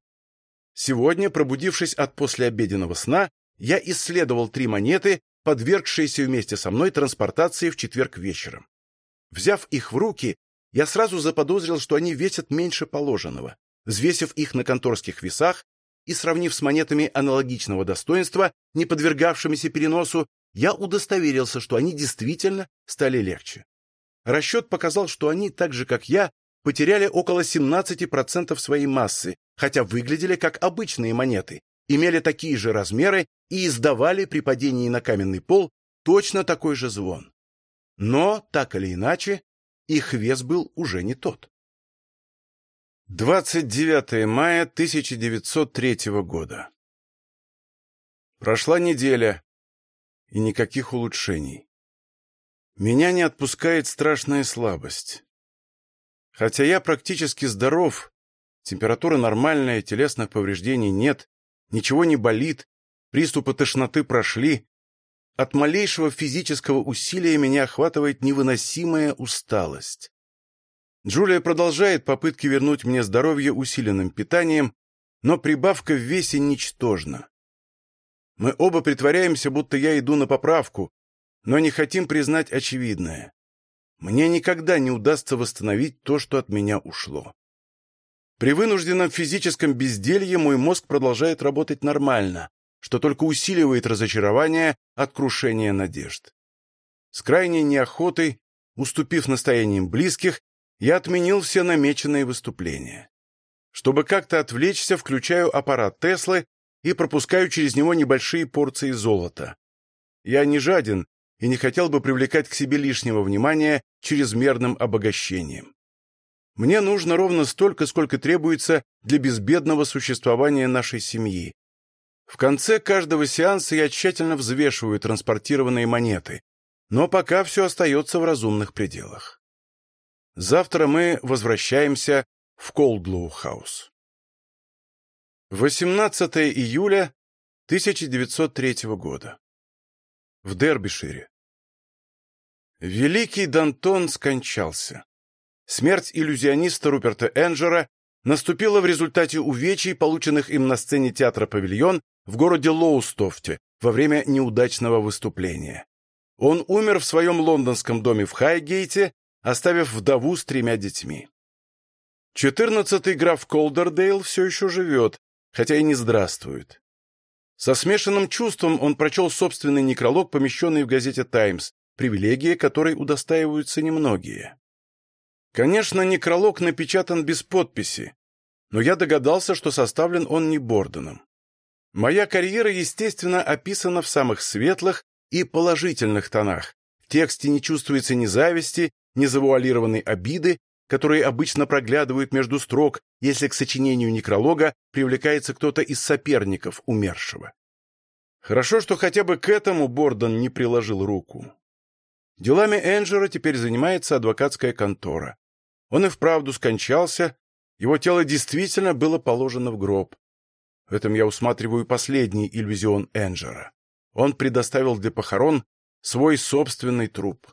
Сегодня, пробудившись от послеобеденного сна, я исследовал три монеты, подвергшиеся вместе со мной транспортации в четверг вечером. Взяв их в руки, я сразу заподозрил, что они весят меньше положенного. Взвесив их на конторских весах и сравнив с монетами аналогичного достоинства, не подвергавшимися переносу, я удостоверился, что они действительно стали легче. Расчет показал, что они, так же как я, потеряли около 17% своей массы, хотя выглядели как обычные монеты, имели такие же размеры и издавали при падении на каменный пол точно такой же звон. Но, так или иначе, их вес был уже не тот. 29 мая 1903 года. Прошла неделя, и никаких улучшений. Меня не отпускает страшная слабость. Хотя я практически здоров, температура нормальная, телесных повреждений нет, ничего не болит, приступы тошноты прошли, от малейшего физического усилия меня охватывает невыносимая усталость. Джулия продолжает попытки вернуть мне здоровье усиленным питанием, но прибавка в весе ничтожна. Мы оба притворяемся, будто я иду на поправку, но не хотим признать очевидное. Мне никогда не удастся восстановить то, что от меня ушло. При вынужденном физическом безделье мой мозг продолжает работать нормально, что только усиливает разочарование от крушения надежд. С крайней неохотой, уступив настояниям близких, я отменил все намеченные выступления. Чтобы как-то отвлечься, включаю аппарат Теслы и пропускаю через него небольшие порции золота. Я не жаден и не хотел бы привлекать к себе лишнего внимания чрезмерным обогащением. Мне нужно ровно столько, сколько требуется для безбедного существования нашей семьи. В конце каждого сеанса я тщательно взвешиваю транспортированные монеты, но пока все остается в разумных пределах. Завтра мы возвращаемся в Колдлоу-хаус. 18 июля 1903 года. В Дербишире. Великий Дантон скончался. Смерть иллюзиониста Руперта Энджера наступила в результате увечий, полученных им на сцене театра «Павильон» в городе Лоустофте во время неудачного выступления. Он умер в своем лондонском доме в Хайгейте, оставив вдову с тремя детьми. Четырнадцатый граф Колдердейл все еще живет, хотя и не здравствует. Со смешанным чувством он прочел собственный некролог, помещенный в газете «Таймс», привилегия которой удостаиваются немногие. Конечно, некролог напечатан без подписи, но я догадался, что составлен он не Бордоном. Моя карьера, естественно, описана в самых светлых и положительных тонах. В тексте не чувствуется ни зависти, ни завуалированной обиды, которые обычно проглядывают между строк, если к сочинению некролога привлекается кто-то из соперников умершего. Хорошо, что хотя бы к этому Бордон не приложил руку. Делами Энджера теперь занимается адвокатская контора. Он и вправду скончался, его тело действительно было положено в гроб. В этом я усматриваю последний иллюзион Энджера. Он предоставил для похорон свой собственный труп.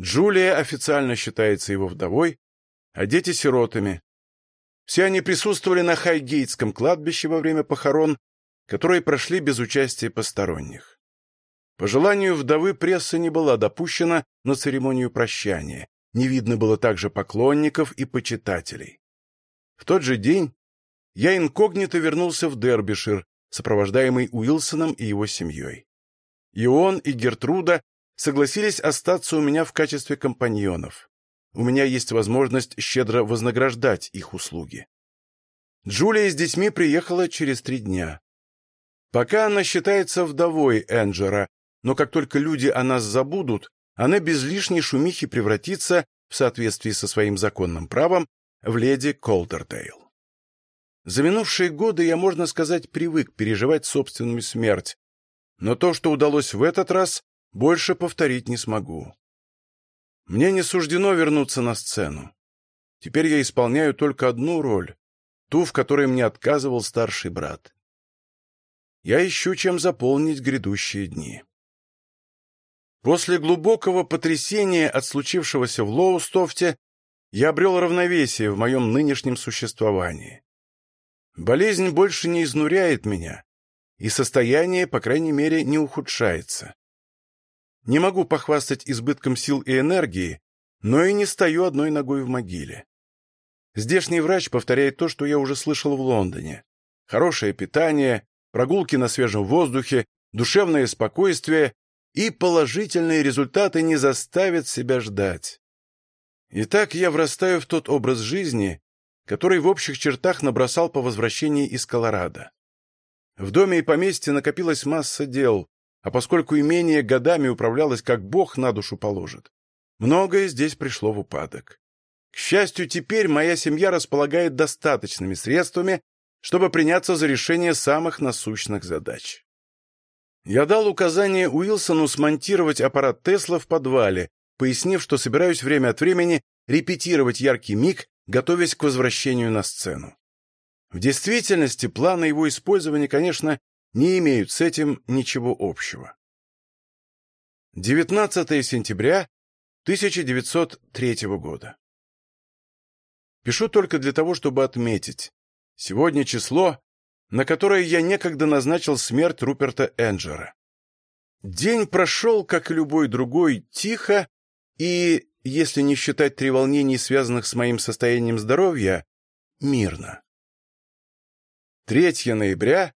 Джулия официально считается его вдовой, а дети — сиротами. Все они присутствовали на Хайгейтском кладбище во время похорон, которые прошли без участия посторонних. По желанию вдовы пресса не была допущена на церемонию прощания. Не видно было также поклонников и почитателей. В тот же день я инкогнито вернулся в Дербишир, сопровождаемый Уилсоном и его семьей. И он, и Гертруда согласились остаться у меня в качестве компаньонов. У меня есть возможность щедро вознаграждать их услуги. Джулия с детьми приехала через три дня. Пока она считается вдовой Энджера, но как только люди о нас забудут, она без лишней шумихи превратится, в соответствии со своим законным правом, в леди Колдердейл. За минувшие годы я, можно сказать, привык переживать собственную смерть, но то, что удалось в этот раз, больше повторить не смогу. Мне не суждено вернуться на сцену. Теперь я исполняю только одну роль, ту, в которой мне отказывал старший брат. Я ищу, чем заполнить грядущие дни. После глубокого потрясения от случившегося в Лоустофте я обрел равновесие в моем нынешнем существовании. Болезнь больше не изнуряет меня, и состояние, по крайней мере, не ухудшается. Не могу похвастать избытком сил и энергии, но и не стою одной ногой в могиле. Здешний врач повторяет то, что я уже слышал в Лондоне. Хорошее питание, прогулки на свежем воздухе, душевное спокойствие и положительные результаты не заставят себя ждать. Итак, я врастаю в тот образ жизни, который в общих чертах набросал по возвращении из Колорадо. В доме и поместье накопилась масса дел, а поскольку имение годами управлялось как Бог на душу положит, многое здесь пришло в упадок. К счастью, теперь моя семья располагает достаточными средствами, чтобы приняться за решение самых насущных задач. Я дал указание Уилсону смонтировать аппарат Тесла в подвале, пояснив, что собираюсь время от времени репетировать яркий миг, готовясь к возвращению на сцену. В действительности планы его использования, конечно, не имеют с этим ничего общего. 19 сентября 1903 года. Пишу только для того, чтобы отметить. Сегодня число, на которое я некогда назначил смерть Руперта Энджера. День прошел, как и любой другой, тихо и, если не считать треволнений, связанных с моим состоянием здоровья, мирно. 3 ноября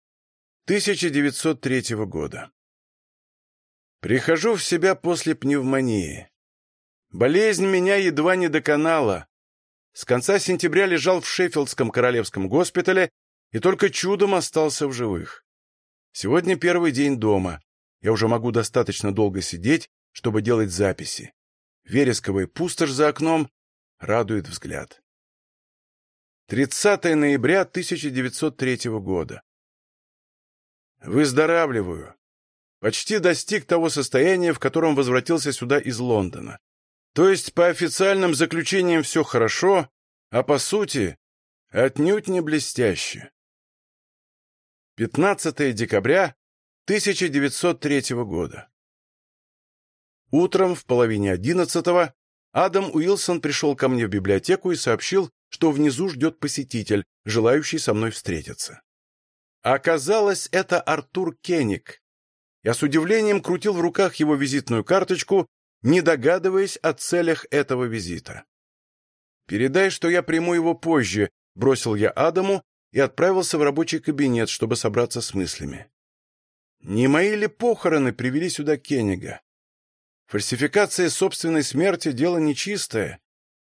1903 года. Прихожу в себя после пневмонии. Болезнь меня едва не доконала, с конца сентября лежал в Шеффилдском королевском госпитале и только чудом остался в живых. Сегодня первый день дома. Я уже могу достаточно долго сидеть, чтобы делать записи. Вересковая пустошь за окном радует взгляд. 30 ноября 1903 года. Выздоравливаю. Почти достиг того состояния, в котором возвратился сюда из Лондона. То есть по официальным заключениям все хорошо, а по сути отнюдь не блестяще. 15 декабря 1903 года. Утром в половине одиннадцатого Адам Уилсон пришел ко мне в библиотеку и сообщил, что внизу ждет посетитель, желающий со мной встретиться. Оказалось, это Артур Кеник. Я с удивлением крутил в руках его визитную карточку не догадываясь о целях этого визита. «Передай, что я приму его позже», — бросил я Адаму и отправился в рабочий кабинет, чтобы собраться с мыслями. Не мои ли похороны привели сюда Кеннига? Фальсификация собственной смерти — дело нечистое.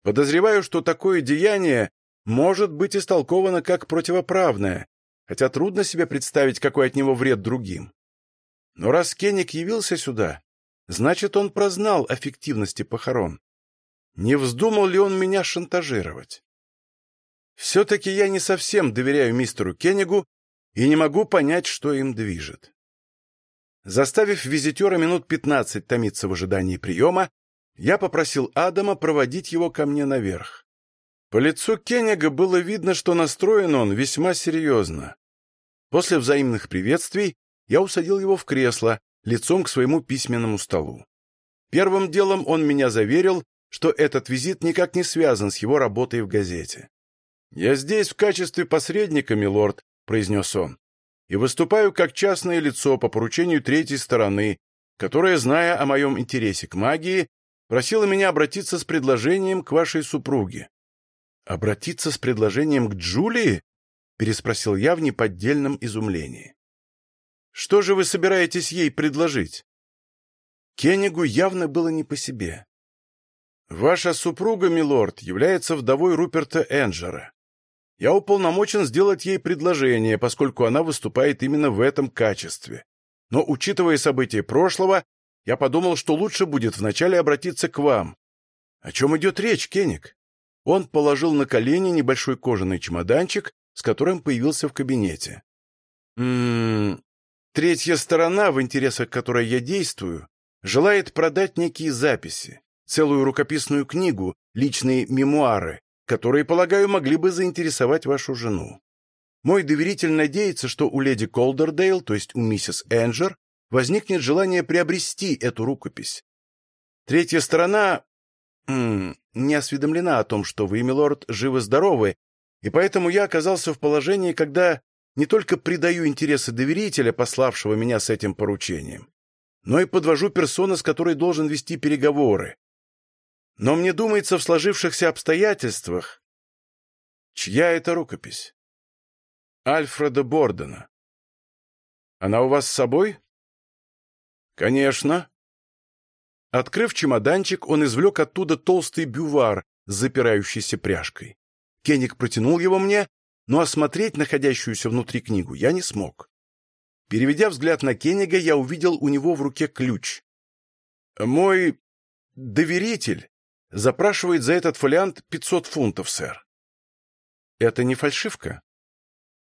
Подозреваю, что такое деяние может быть истолковано как противоправное, хотя трудно себе представить, какой от него вред другим. Но раз Кенник явился сюда, Значит, он прознал о фиктивности похорон. Не вздумал ли он меня шантажировать? Все-таки я не совсем доверяю мистеру Кеннигу и не могу понять, что им движет. Заставив визитера минут пятнадцать томиться в ожидании приема, я попросил Адама проводить его ко мне наверх. По лицу Кеннига было видно, что настроен он весьма серьезно. После взаимных приветствий я усадил его в кресло, лицом к своему письменному столу. Первым делом он меня заверил, что этот визит никак не связан с его работой в газете. «Я здесь в качестве посредника, милорд», — произнес он, «и выступаю как частное лицо по поручению третьей стороны, которая, зная о моем интересе к магии, просила меня обратиться с предложением к вашей супруге». «Обратиться с предложением к Джулии?» — переспросил я в неподдельном изумлении. Что же вы собираетесь ей предложить?» Кеннигу явно было не по себе. «Ваша супруга, милорд, является вдовой Руперта Энджера. Я уполномочен сделать ей предложение, поскольку она выступает именно в этом качестве. Но, учитывая события прошлого, я подумал, что лучше будет вначале обратиться к вам. О чем идет речь, Кенник?» Он положил на колени небольшой кожаный чемоданчик с которым появился в кабинете. «М-м, третья сторона, в интересах которой я действую, желает продать некие записи, целую рукописную книгу, личные мемуары, которые, полагаю, могли бы заинтересовать вашу жену. Мой доверитель надеется, что у леди Колдердейл, то есть у миссис Энджер, возникнет желание приобрести эту рукопись. Третья сторона м -м, не осведомлена о том, что вы, милорд, живы-здоровы, и поэтому я оказался в положении, когда не только предаю интересы доверителя, пославшего меня с этим поручением, но и подвожу персону, с которой должен вести переговоры. Но мне думается, в сложившихся обстоятельствах... Чья это рукопись? Альфреда Бордена. Она у вас с собой? Конечно. Открыв чемоданчик, он извлек оттуда толстый бювар с запирающейся пряжкой. Кеник протянул его мне, но осмотреть находящуюся внутри книгу я не смог. Переведя взгляд на Кенига, я увидел у него в руке ключ. «Мой доверитель запрашивает за этот фолиант 500 фунтов, сэр». «Это не фальшивка?»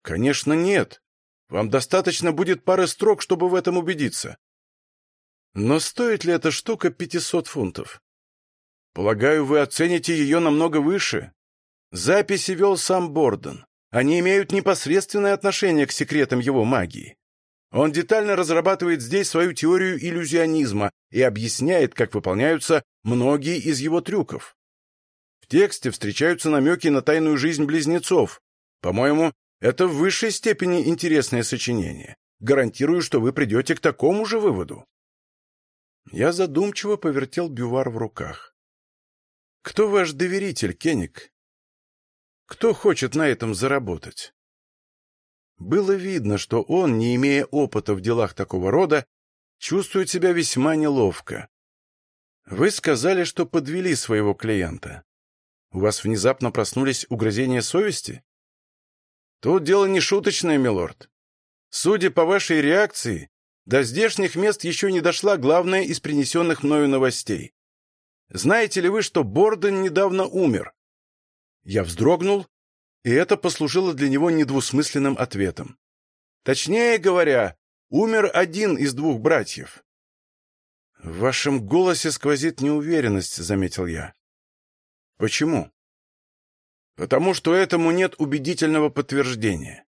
«Конечно, нет. Вам достаточно будет пары строк, чтобы в этом убедиться». «Но стоит ли эта штука 500 фунтов?» «Полагаю, вы оцените ее намного выше. Записи вел сам Борден. Они имеют непосредственное отношение к секретам его магии. Он детально разрабатывает здесь свою теорию иллюзионизма и объясняет, как выполняются многие из его трюков. В тексте встречаются намеки на тайную жизнь близнецов. По-моему, это в высшей степени интересное сочинение. Гарантирую, что вы придете к такому же выводу. Я задумчиво повертел бювар в руках. «Кто ваш доверитель, Кеник?» Кто хочет на этом заработать? Было видно, что он, не имея опыта в делах такого рода, чувствует себя весьма неловко. Вы сказали, что подвели своего клиента. У вас внезапно проснулись угрызения совести? Тут дело не шуточное, милорд. Судя по вашей реакции, до здешних мест еще не дошла главная из принесенных мною новостей. Знаете ли вы, что Борден недавно умер? Я вздрогнул, и это послужило для него недвусмысленным ответом. Точнее говоря, умер один из двух братьев. «В вашем голосе сквозит неуверенность», — заметил я. «Почему?» «Потому что этому нет убедительного подтверждения.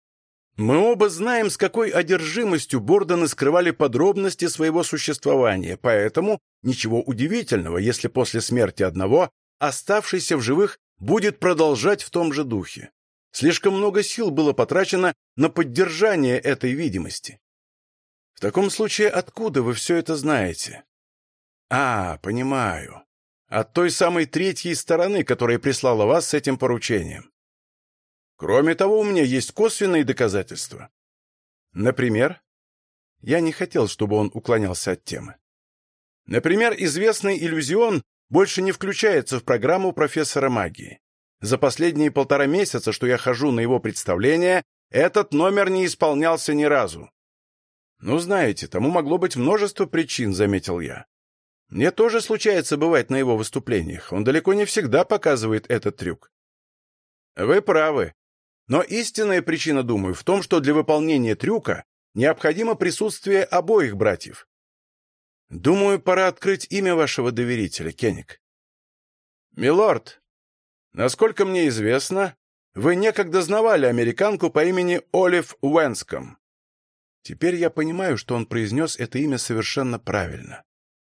Мы оба знаем, с какой одержимостью Бордоны скрывали подробности своего существования, поэтому ничего удивительного, если после смерти одного оставшийся в живых будет продолжать в том же духе. Слишком много сил было потрачено на поддержание этой видимости. В таком случае откуда вы все это знаете? А, понимаю. От той самой третьей стороны, которая прислала вас с этим поручением. Кроме того, у меня есть косвенные доказательства. Например? Я не хотел, чтобы он уклонялся от темы. Например, известный иллюзион больше не включается в программу профессора магии. За последние полтора месяца, что я хожу на его представления, этот номер не исполнялся ни разу. «Ну, знаете, тому могло быть множество причин», — заметил я. «Мне тоже случается бывать на его выступлениях. Он далеко не всегда показывает этот трюк». «Вы правы. Но истинная причина, думаю, в том, что для выполнения трюка необходимо присутствие обоих братьев. Думаю, пора открыть имя вашего доверителя, Кеник. Милорд, насколько мне известно, вы некогда знавали американку по имени Олив Уэнском. Теперь я понимаю, что он произнес это имя совершенно правильно.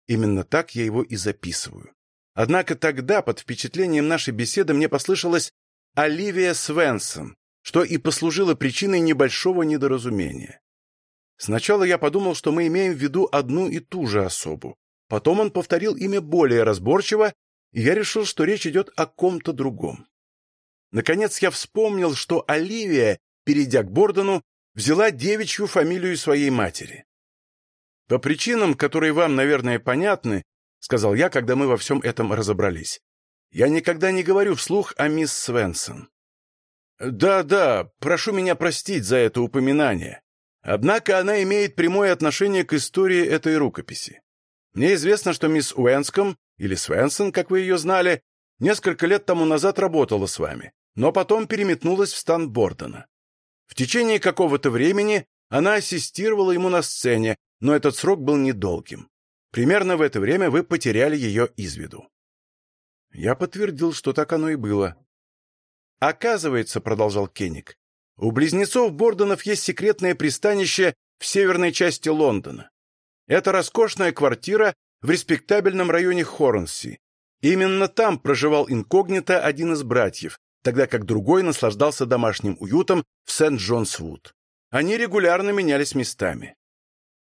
Именно так я его и записываю. Однако тогда, под впечатлением нашей беседы, мне послышалось Оливия Свенсон, что и послужило причиной небольшого недоразумения. Сначала я подумал, что мы имеем в виду одну и ту же особу. Потом он повторил имя более разборчиво, и я решил, что речь идет о ком-то другом. Наконец я вспомнил, что Оливия, перейдя к Бордону, взяла девичью фамилию своей матери. «По причинам, которые вам, наверное, понятны, — сказал я, когда мы во всем этом разобрались, — я никогда не говорю вслух о мисс Свенсон. Да-да, прошу меня простить за это упоминание. Однако она имеет прямое отношение к истории этой рукописи. Мне известно, что мисс Уэнском, или Свенсон, как вы ее знали, несколько лет тому назад работала с вами, но потом переметнулась в стан Бордона. В течение какого-то времени она ассистировала ему на сцене, но этот срок был недолгим. Примерно в это время вы потеряли ее из виду. Я подтвердил, что так оно и было. Оказывается, продолжал Кенник, у близнецов Бордонов есть секретное пристанище в северной части Лондона. Это роскошная квартира в респектабельном районе Хорнси. Именно там проживал инкогнито один из братьев, тогда как другой наслаждался домашним уютом в Сент-Джонс-Вуд. Они регулярно менялись местами.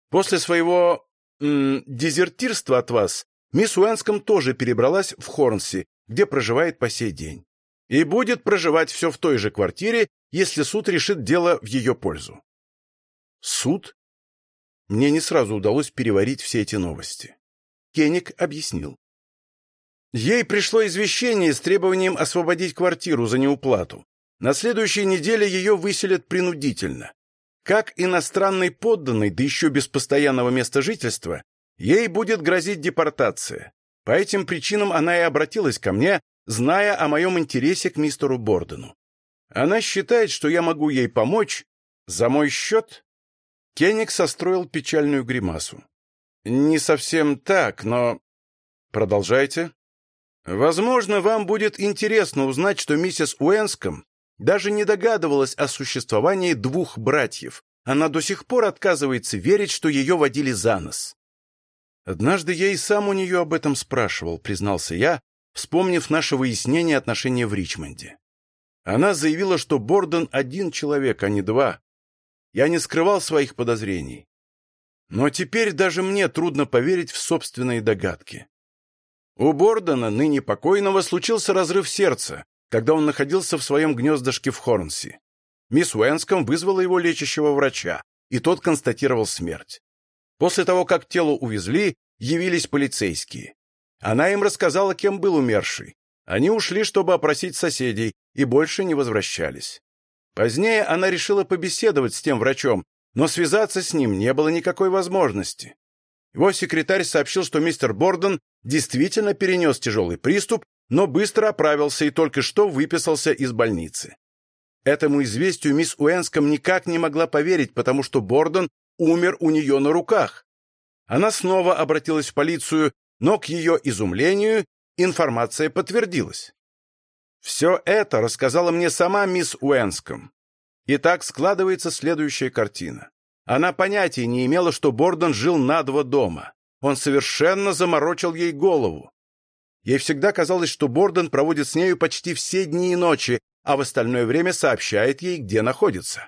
После своего м, дезертирства от вас мисс Уэнском тоже перебралась в Хорнси, где проживает по сей день. И будет проживать все в той же квартире, если суд решит дело в ее пользу. Суд? Мне не сразу удалось переварить все эти новости. Кеник объяснил. Ей пришло извещение с требованием освободить квартиру за неуплату. На следующей неделе ее выселят принудительно. Как иностранный подданный, да еще без постоянного места жительства, ей будет грозить депортация. По этим причинам она и обратилась ко мне, зная о моем интересе к мистеру Бордену. Она считает, что я могу ей помочь за мой счет. Кенник состроил печальную гримасу. Не совсем так, но... Продолжайте. Возможно, вам будет интересно узнать, что миссис Уэнском даже не догадывалась о существовании двух братьев. Она до сих пор отказывается верить, что ее водили за нос. Однажды я и сам у нее об этом спрашивал, признался я, вспомнив наше выяснение отношений в Ричмонде. Она заявила, что Борден один человек, а не два. Я не скрывал своих подозрений. Но теперь даже мне трудно поверить в собственные догадки. У Бордена, ныне покойного, случился разрыв сердца, когда он находился в своем гнездышке в Хорнси. Мисс Уэнском вызвала его лечащего врача, и тот констатировал смерть. После того, как тело увезли, явились полицейские. Она им рассказала, кем был умерший. Они ушли, чтобы опросить соседей, и больше не возвращались. Позднее она решила побеседовать с тем врачом, но связаться с ним не было никакой возможности. Его секретарь сообщил, что мистер Борден действительно перенес тяжелый приступ, но быстро оправился и только что выписался из больницы. Этому известию мисс Уэнском никак не могла поверить, потому что Борден умер у нее на руках. Она снова обратилась в полицию, но к ее изумлению информация подтвердилась. Все это рассказала мне сама мисс Уэнском. И так складывается следующая картина. Она понятия не имела, что Бордон жил на два дома. Он совершенно заморочил ей голову. Ей всегда казалось, что Бордон проводит с нею почти все дни и ночи, а в остальное время сообщает ей, где находится.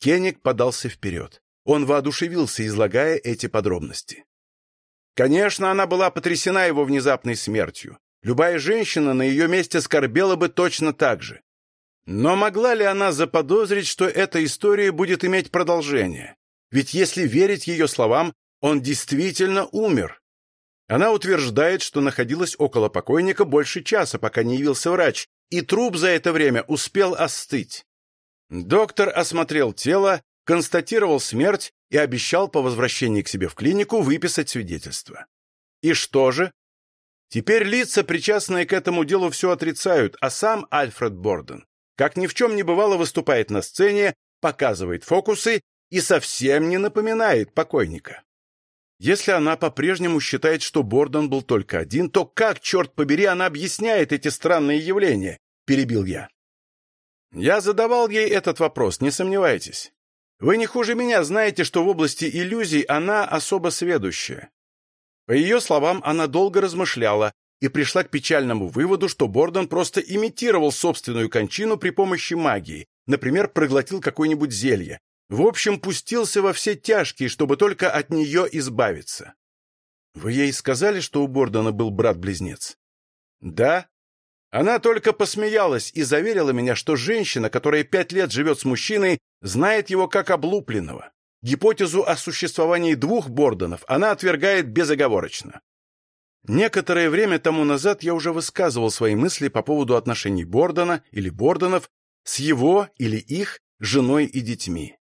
Кеник подался вперед. Он воодушевился, излагая эти подробности. Конечно, она была потрясена его внезапной смертью. Любая женщина на ее месте скорбела бы точно так же. Но могла ли она заподозрить, что эта история будет иметь продолжение? Ведь если верить ее словам, он действительно умер. Она утверждает, что находилась около покойника больше часа, пока не явился врач, и труп за это время успел остыть. Доктор осмотрел тело, констатировал смерть и обещал по возвращении к себе в клинику выписать свидетельство. И что же? Теперь лица, причастные к этому делу, все отрицают, а сам Альфред Борден, как ни в чем не бывало, выступает на сцене, показывает фокусы и совсем не напоминает покойника. Если она по-прежнему считает, что Борден был только один, то как, черт побери, она объясняет эти странные явления? Перебил я. Я задавал ей этот вопрос, не сомневайтесь. Вы не хуже меня знаете, что в области иллюзий она особо сведущая. По ее словам, она долго размышляла и пришла к печальному выводу, что Борден просто имитировал собственную кончину при помощи магии, например, проглотил какое-нибудь зелье, в общем, пустился во все тяжкие, чтобы только от нее избавиться. Вы ей сказали, что у Бордона был брат-близнец? Да. Она только посмеялась и заверила меня, что женщина, которая пять лет живет с мужчиной, знает его как облупленного. Гипотезу о существовании двух Бордонов она отвергает безоговорочно. Некоторое время тому назад я уже высказывал свои мысли по поводу отношений Бордона или Бордонов с его или их женой и детьми.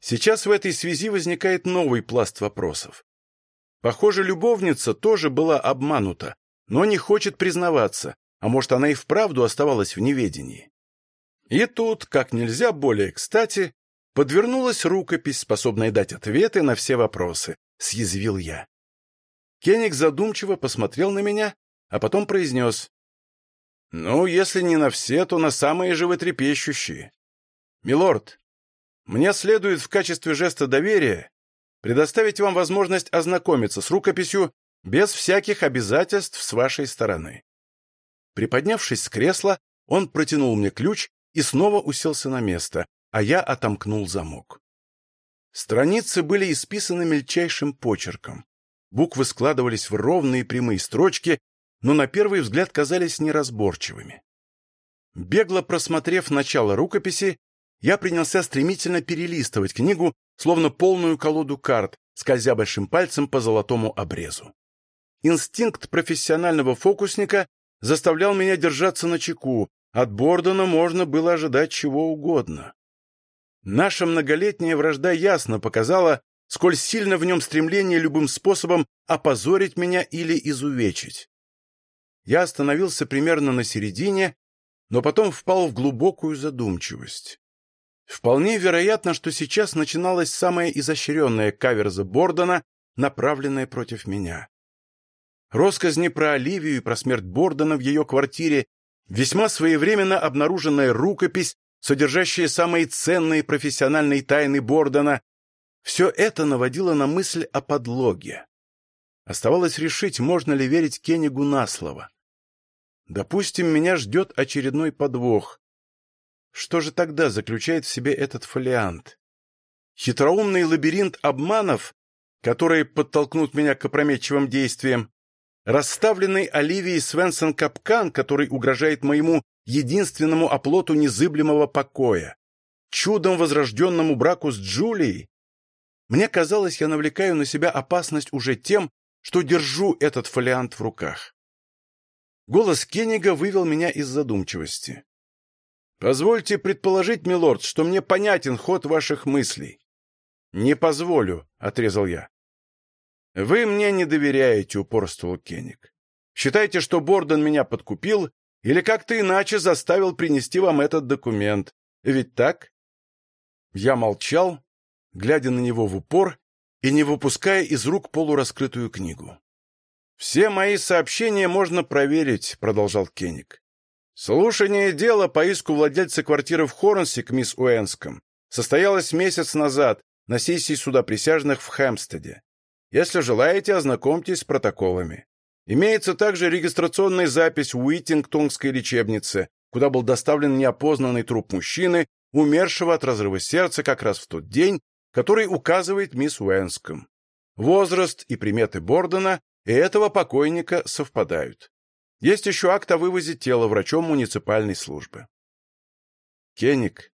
Сейчас в этой связи возникает новый пласт вопросов. Похоже, любовница тоже была обманута, но не хочет признаваться, а может, она и вправду оставалась в неведении. И тут, как нельзя более кстати, подвернулась рукопись, способная дать ответы на все вопросы, съязвил я. Кеник задумчиво посмотрел на меня, а потом произнес. «Ну, если не на все, то на самые животрепещущие. Милорд, мне следует в качестве жеста доверия предоставить вам возможность ознакомиться с рукописью без всяких обязательств с вашей стороны». Приподнявшись с кресла, он протянул мне ключ и снова уселся на место, а я отомкнул замок. Страницы были исписаны мельчайшим почерком. Буквы складывались в ровные прямые строчки, но на первый взгляд казались неразборчивыми. Бегло просмотрев начало рукописи, я принялся стремительно перелистывать книгу, словно полную колоду карт, скользя большим пальцем по золотому обрезу. Инстинкт профессионального фокусника заставлял меня держаться на чеку, от Бордона можно было ожидать чего угодно. Наша многолетняя вражда ясно показала, сколь сильно в нем стремление любым способом опозорить меня или изувечить. Я остановился примерно на середине, но потом впал в глубокую задумчивость. Вполне вероятно, что сейчас начиналась самая изощренная каверза Бордона, направленная против меня. Росказни про Оливию и про смерть Бордона в ее квартире весьма своевременно обнаруженная рукопись, содержащая самые ценные профессиональные тайны Бордона, все это наводило на мысль о подлоге. Оставалось решить, можно ли верить Кеннигу на слово. Допустим, меня ждет очередной подвох. Что же тогда заключает в себе этот фолиант? Хитроумный лабиринт обманов, которые подтолкнут меня к опрометчивым действиям, Расставленный Оливией Свенсон капкан, который угрожает моему единственному оплоту незыблемого покоя, чудом возрожденному браку с Джулией. Мне казалось, я навлекаю на себя опасность уже тем, что держу этот фолиант в руках. Голос Кеннига вывел меня из задумчивости. «Позвольте предположить, милорд, что мне понятен ход ваших мыслей». «Не позволю», — отрезал я. «Вы мне не доверяете», — упорствовал Кеник. «Считаете, что Борден меня подкупил или как-то иначе заставил принести вам этот документ. Ведь так?» Я молчал, глядя на него в упор и не выпуская из рук полураскрытую книгу. «Все мои сообщения можно проверить», — продолжал Кеник. «Слушание дела по иску владельца квартиры в Хорнсе к мисс Уэнском состоялось месяц назад на сессии суда присяжных в Хэмстеде. Если желаете, ознакомьтесь с протоколами. Имеется также регистрационная запись в Уитингтонской лечебнице, куда был доставлен неопознанный труп мужчины, умершего от разрыва сердца как раз в тот день, который указывает мисс Уэнском. Возраст и приметы Бордена и этого покойника совпадают. Есть еще акт о вывозе тела врачом муниципальной службы. Кеник,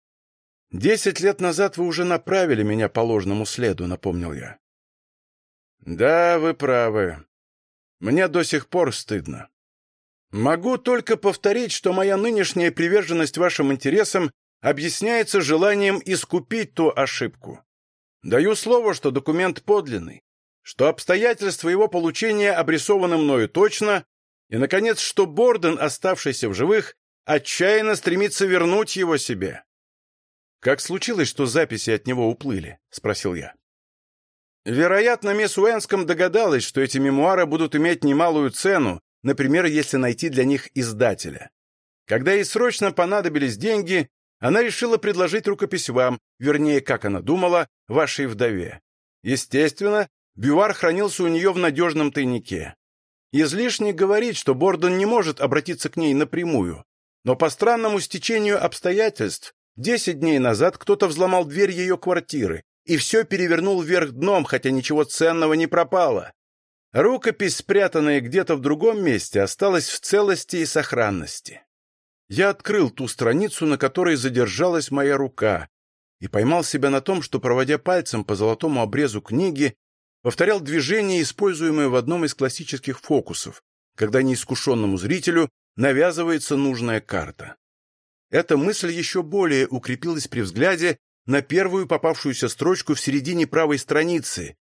десять лет назад вы уже направили меня по ложному следу, напомнил я. Да, вы правы. Мне до сих пор стыдно. Могу только повторить, что моя нынешняя приверженность вашим интересам объясняется желанием искупить ту ошибку. Даю слово, что документ подлинный, что обстоятельства его получения обрисованы мною точно, и, наконец, что Борден, оставшийся в живых, отчаянно стремится вернуть его себе. «Как случилось, что записи от него уплыли?» — спросил я. Вероятно, мисс Уэнском догадалась, что эти мемуары будут иметь немалую цену, например, если найти для них издателя. Когда ей срочно понадобились деньги, она решила предложить рукопись вам, вернее, как она думала, вашей вдове. Естественно, бювар хранился у нее в надежном тайнике. Излишне говорить, что Бордон не может обратиться к ней напрямую, но по странному стечению обстоятельств, десять дней назад кто-то взломал дверь ее квартиры, и все перевернул вверх дном, хотя ничего ценного не пропало. Рукопись, спрятанная где-то в другом месте, осталась в целости и сохранности. Я открыл ту страницу, на которой задержалась моя рука, и поймал себя на том, что, проводя пальцем по золотому обрезу книги, повторял движение, используемое в одном из классических фокусов, когда неискушенному зрителю навязывается нужная карта. Эта мысль еще более укрепилась при взгляде на первую попавшуюся строчку в середине правой страницы.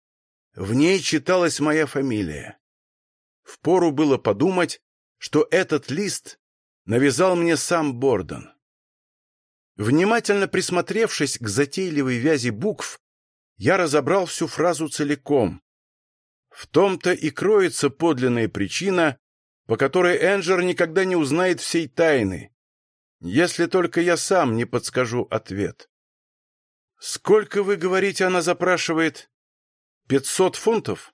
В ней читалась моя фамилия. Впору было подумать, что этот лист навязал мне сам Бордон. Внимательно присмотревшись к затейливой вязи букв, я разобрал всю фразу целиком. В том-то и кроется подлинная причина, по которой Энджер никогда не узнает всей тайны, если только я сам не подскажу ответ. «Сколько, вы говорите, она запрашивает?» «Пятьсот фунтов?»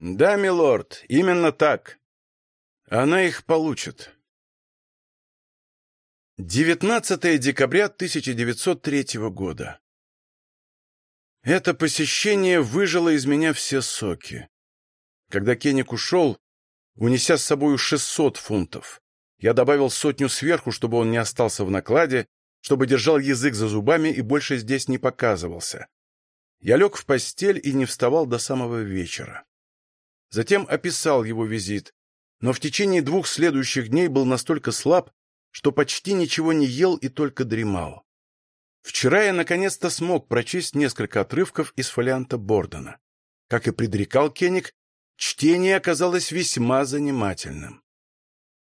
«Да, милорд, именно так. Она их получит». 19 декабря 1903 года. Это посещение выжило из меня все соки. Когда Кеник ушел, унеся с собою 600 фунтов, я добавил сотню сверху, чтобы он не остался в накладе, чтобы держал язык за зубами и больше здесь не показывался. Я лег в постель и не вставал до самого вечера. Затем описал его визит, но в течение двух следующих дней был настолько слаб, что почти ничего не ел и только дремал. Вчера я наконец-то смог прочесть несколько отрывков из фолианта Бордона. Как и предрекал Кеник, чтение оказалось весьма занимательным.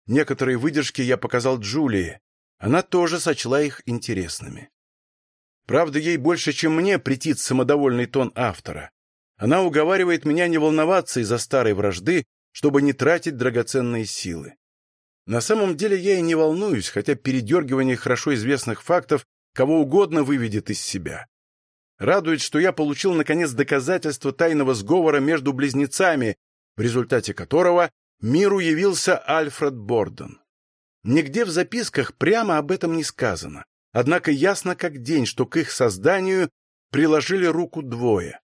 Некоторые выдержки я показал Джулии, она тоже сочла их интересными. Правда, ей больше, чем мне, претит самодовольный тон автора. Она уговаривает меня не волноваться из-за старой вражды, чтобы не тратить драгоценные силы. На самом деле я и не волнуюсь, хотя передергивание хорошо известных фактов кого угодно выведет из себя. Радует, что я получил, наконец, доказательство тайного сговора между близнецами, в результате которого миру явился Альфред Бордон. Нигде в записках прямо об этом не сказано. Однако ясно как день, что к их созданию приложили руку двое.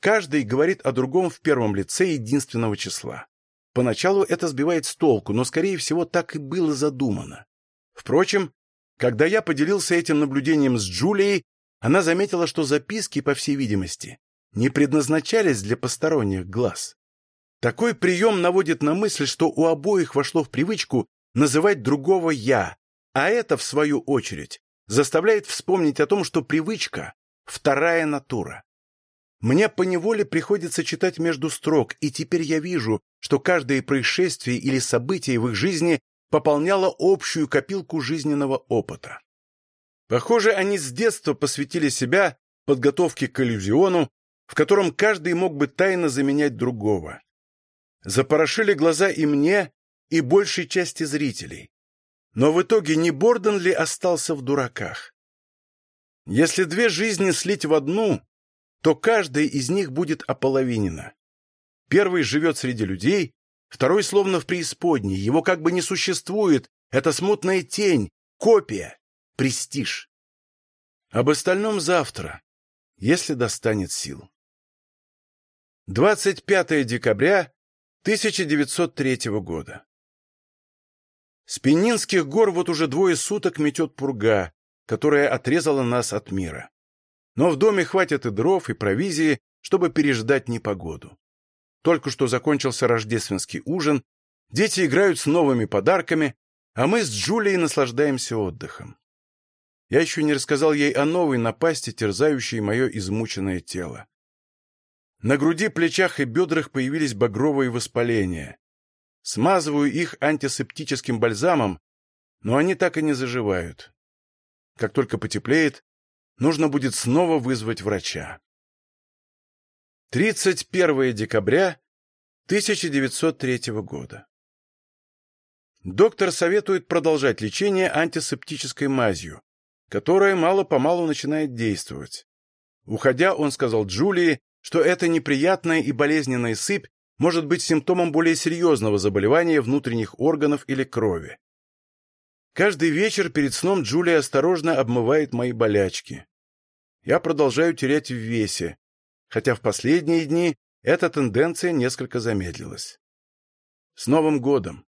Каждый говорит о другом в первом лице единственного числа. Поначалу это сбивает с толку, но, скорее всего, так и было задумано. Впрочем, когда я поделился этим наблюдением с Джулией, она заметила, что записки, по всей видимости, не предназначались для посторонних глаз. Такой прием наводит на мысль, что у обоих вошло в привычку называть другого «я», а это, в свою очередь, заставляет вспомнить о том, что привычка — вторая натура. Мне поневоле приходится читать между строк, и теперь я вижу, что каждое происшествие или событие в их жизни пополняло общую копилку жизненного опыта. Похоже, они с детства посвятили себя подготовке к иллюзиону, в котором каждый мог бы тайно заменять другого. Запорошили глаза и мне, и большей части зрителей. Но в итоге не Борден ли остался в дураках? Если две жизни слить в одну, то каждая из них будет ополовинена. Первый живет среди людей, второй словно в преисподней, его как бы не существует, это смутная тень, копия, престиж. Об остальном завтра, если достанет сил. 25 декабря 1903 года. С Пенинских гор вот уже двое суток метет пурга, которая отрезала нас от мира. Но в доме хватит и дров, и провизии, чтобы переждать непогоду. Только что закончился рождественский ужин, дети играют с новыми подарками, а мы с Джулией наслаждаемся отдыхом. Я еще не рассказал ей о новой напасти, терзающей мое измученное тело. На груди, плечах и бедрах появились багровые воспаления. Смазываю их антисептическим бальзамом, но они так и не заживают. Как только потеплеет, нужно будет снова вызвать врача. 31 декабря 1903 года. Доктор советует продолжать лечение антисептической мазью, которая мало-помалу начинает действовать. Уходя, он сказал Джулии, что эта неприятная и болезненная сыпь может быть симптомом более серьезного заболевания внутренних органов или крови. Каждый вечер перед сном Джулия осторожно обмывает мои болячки. Я продолжаю терять в весе, хотя в последние дни эта тенденция несколько замедлилась. С Новым годом!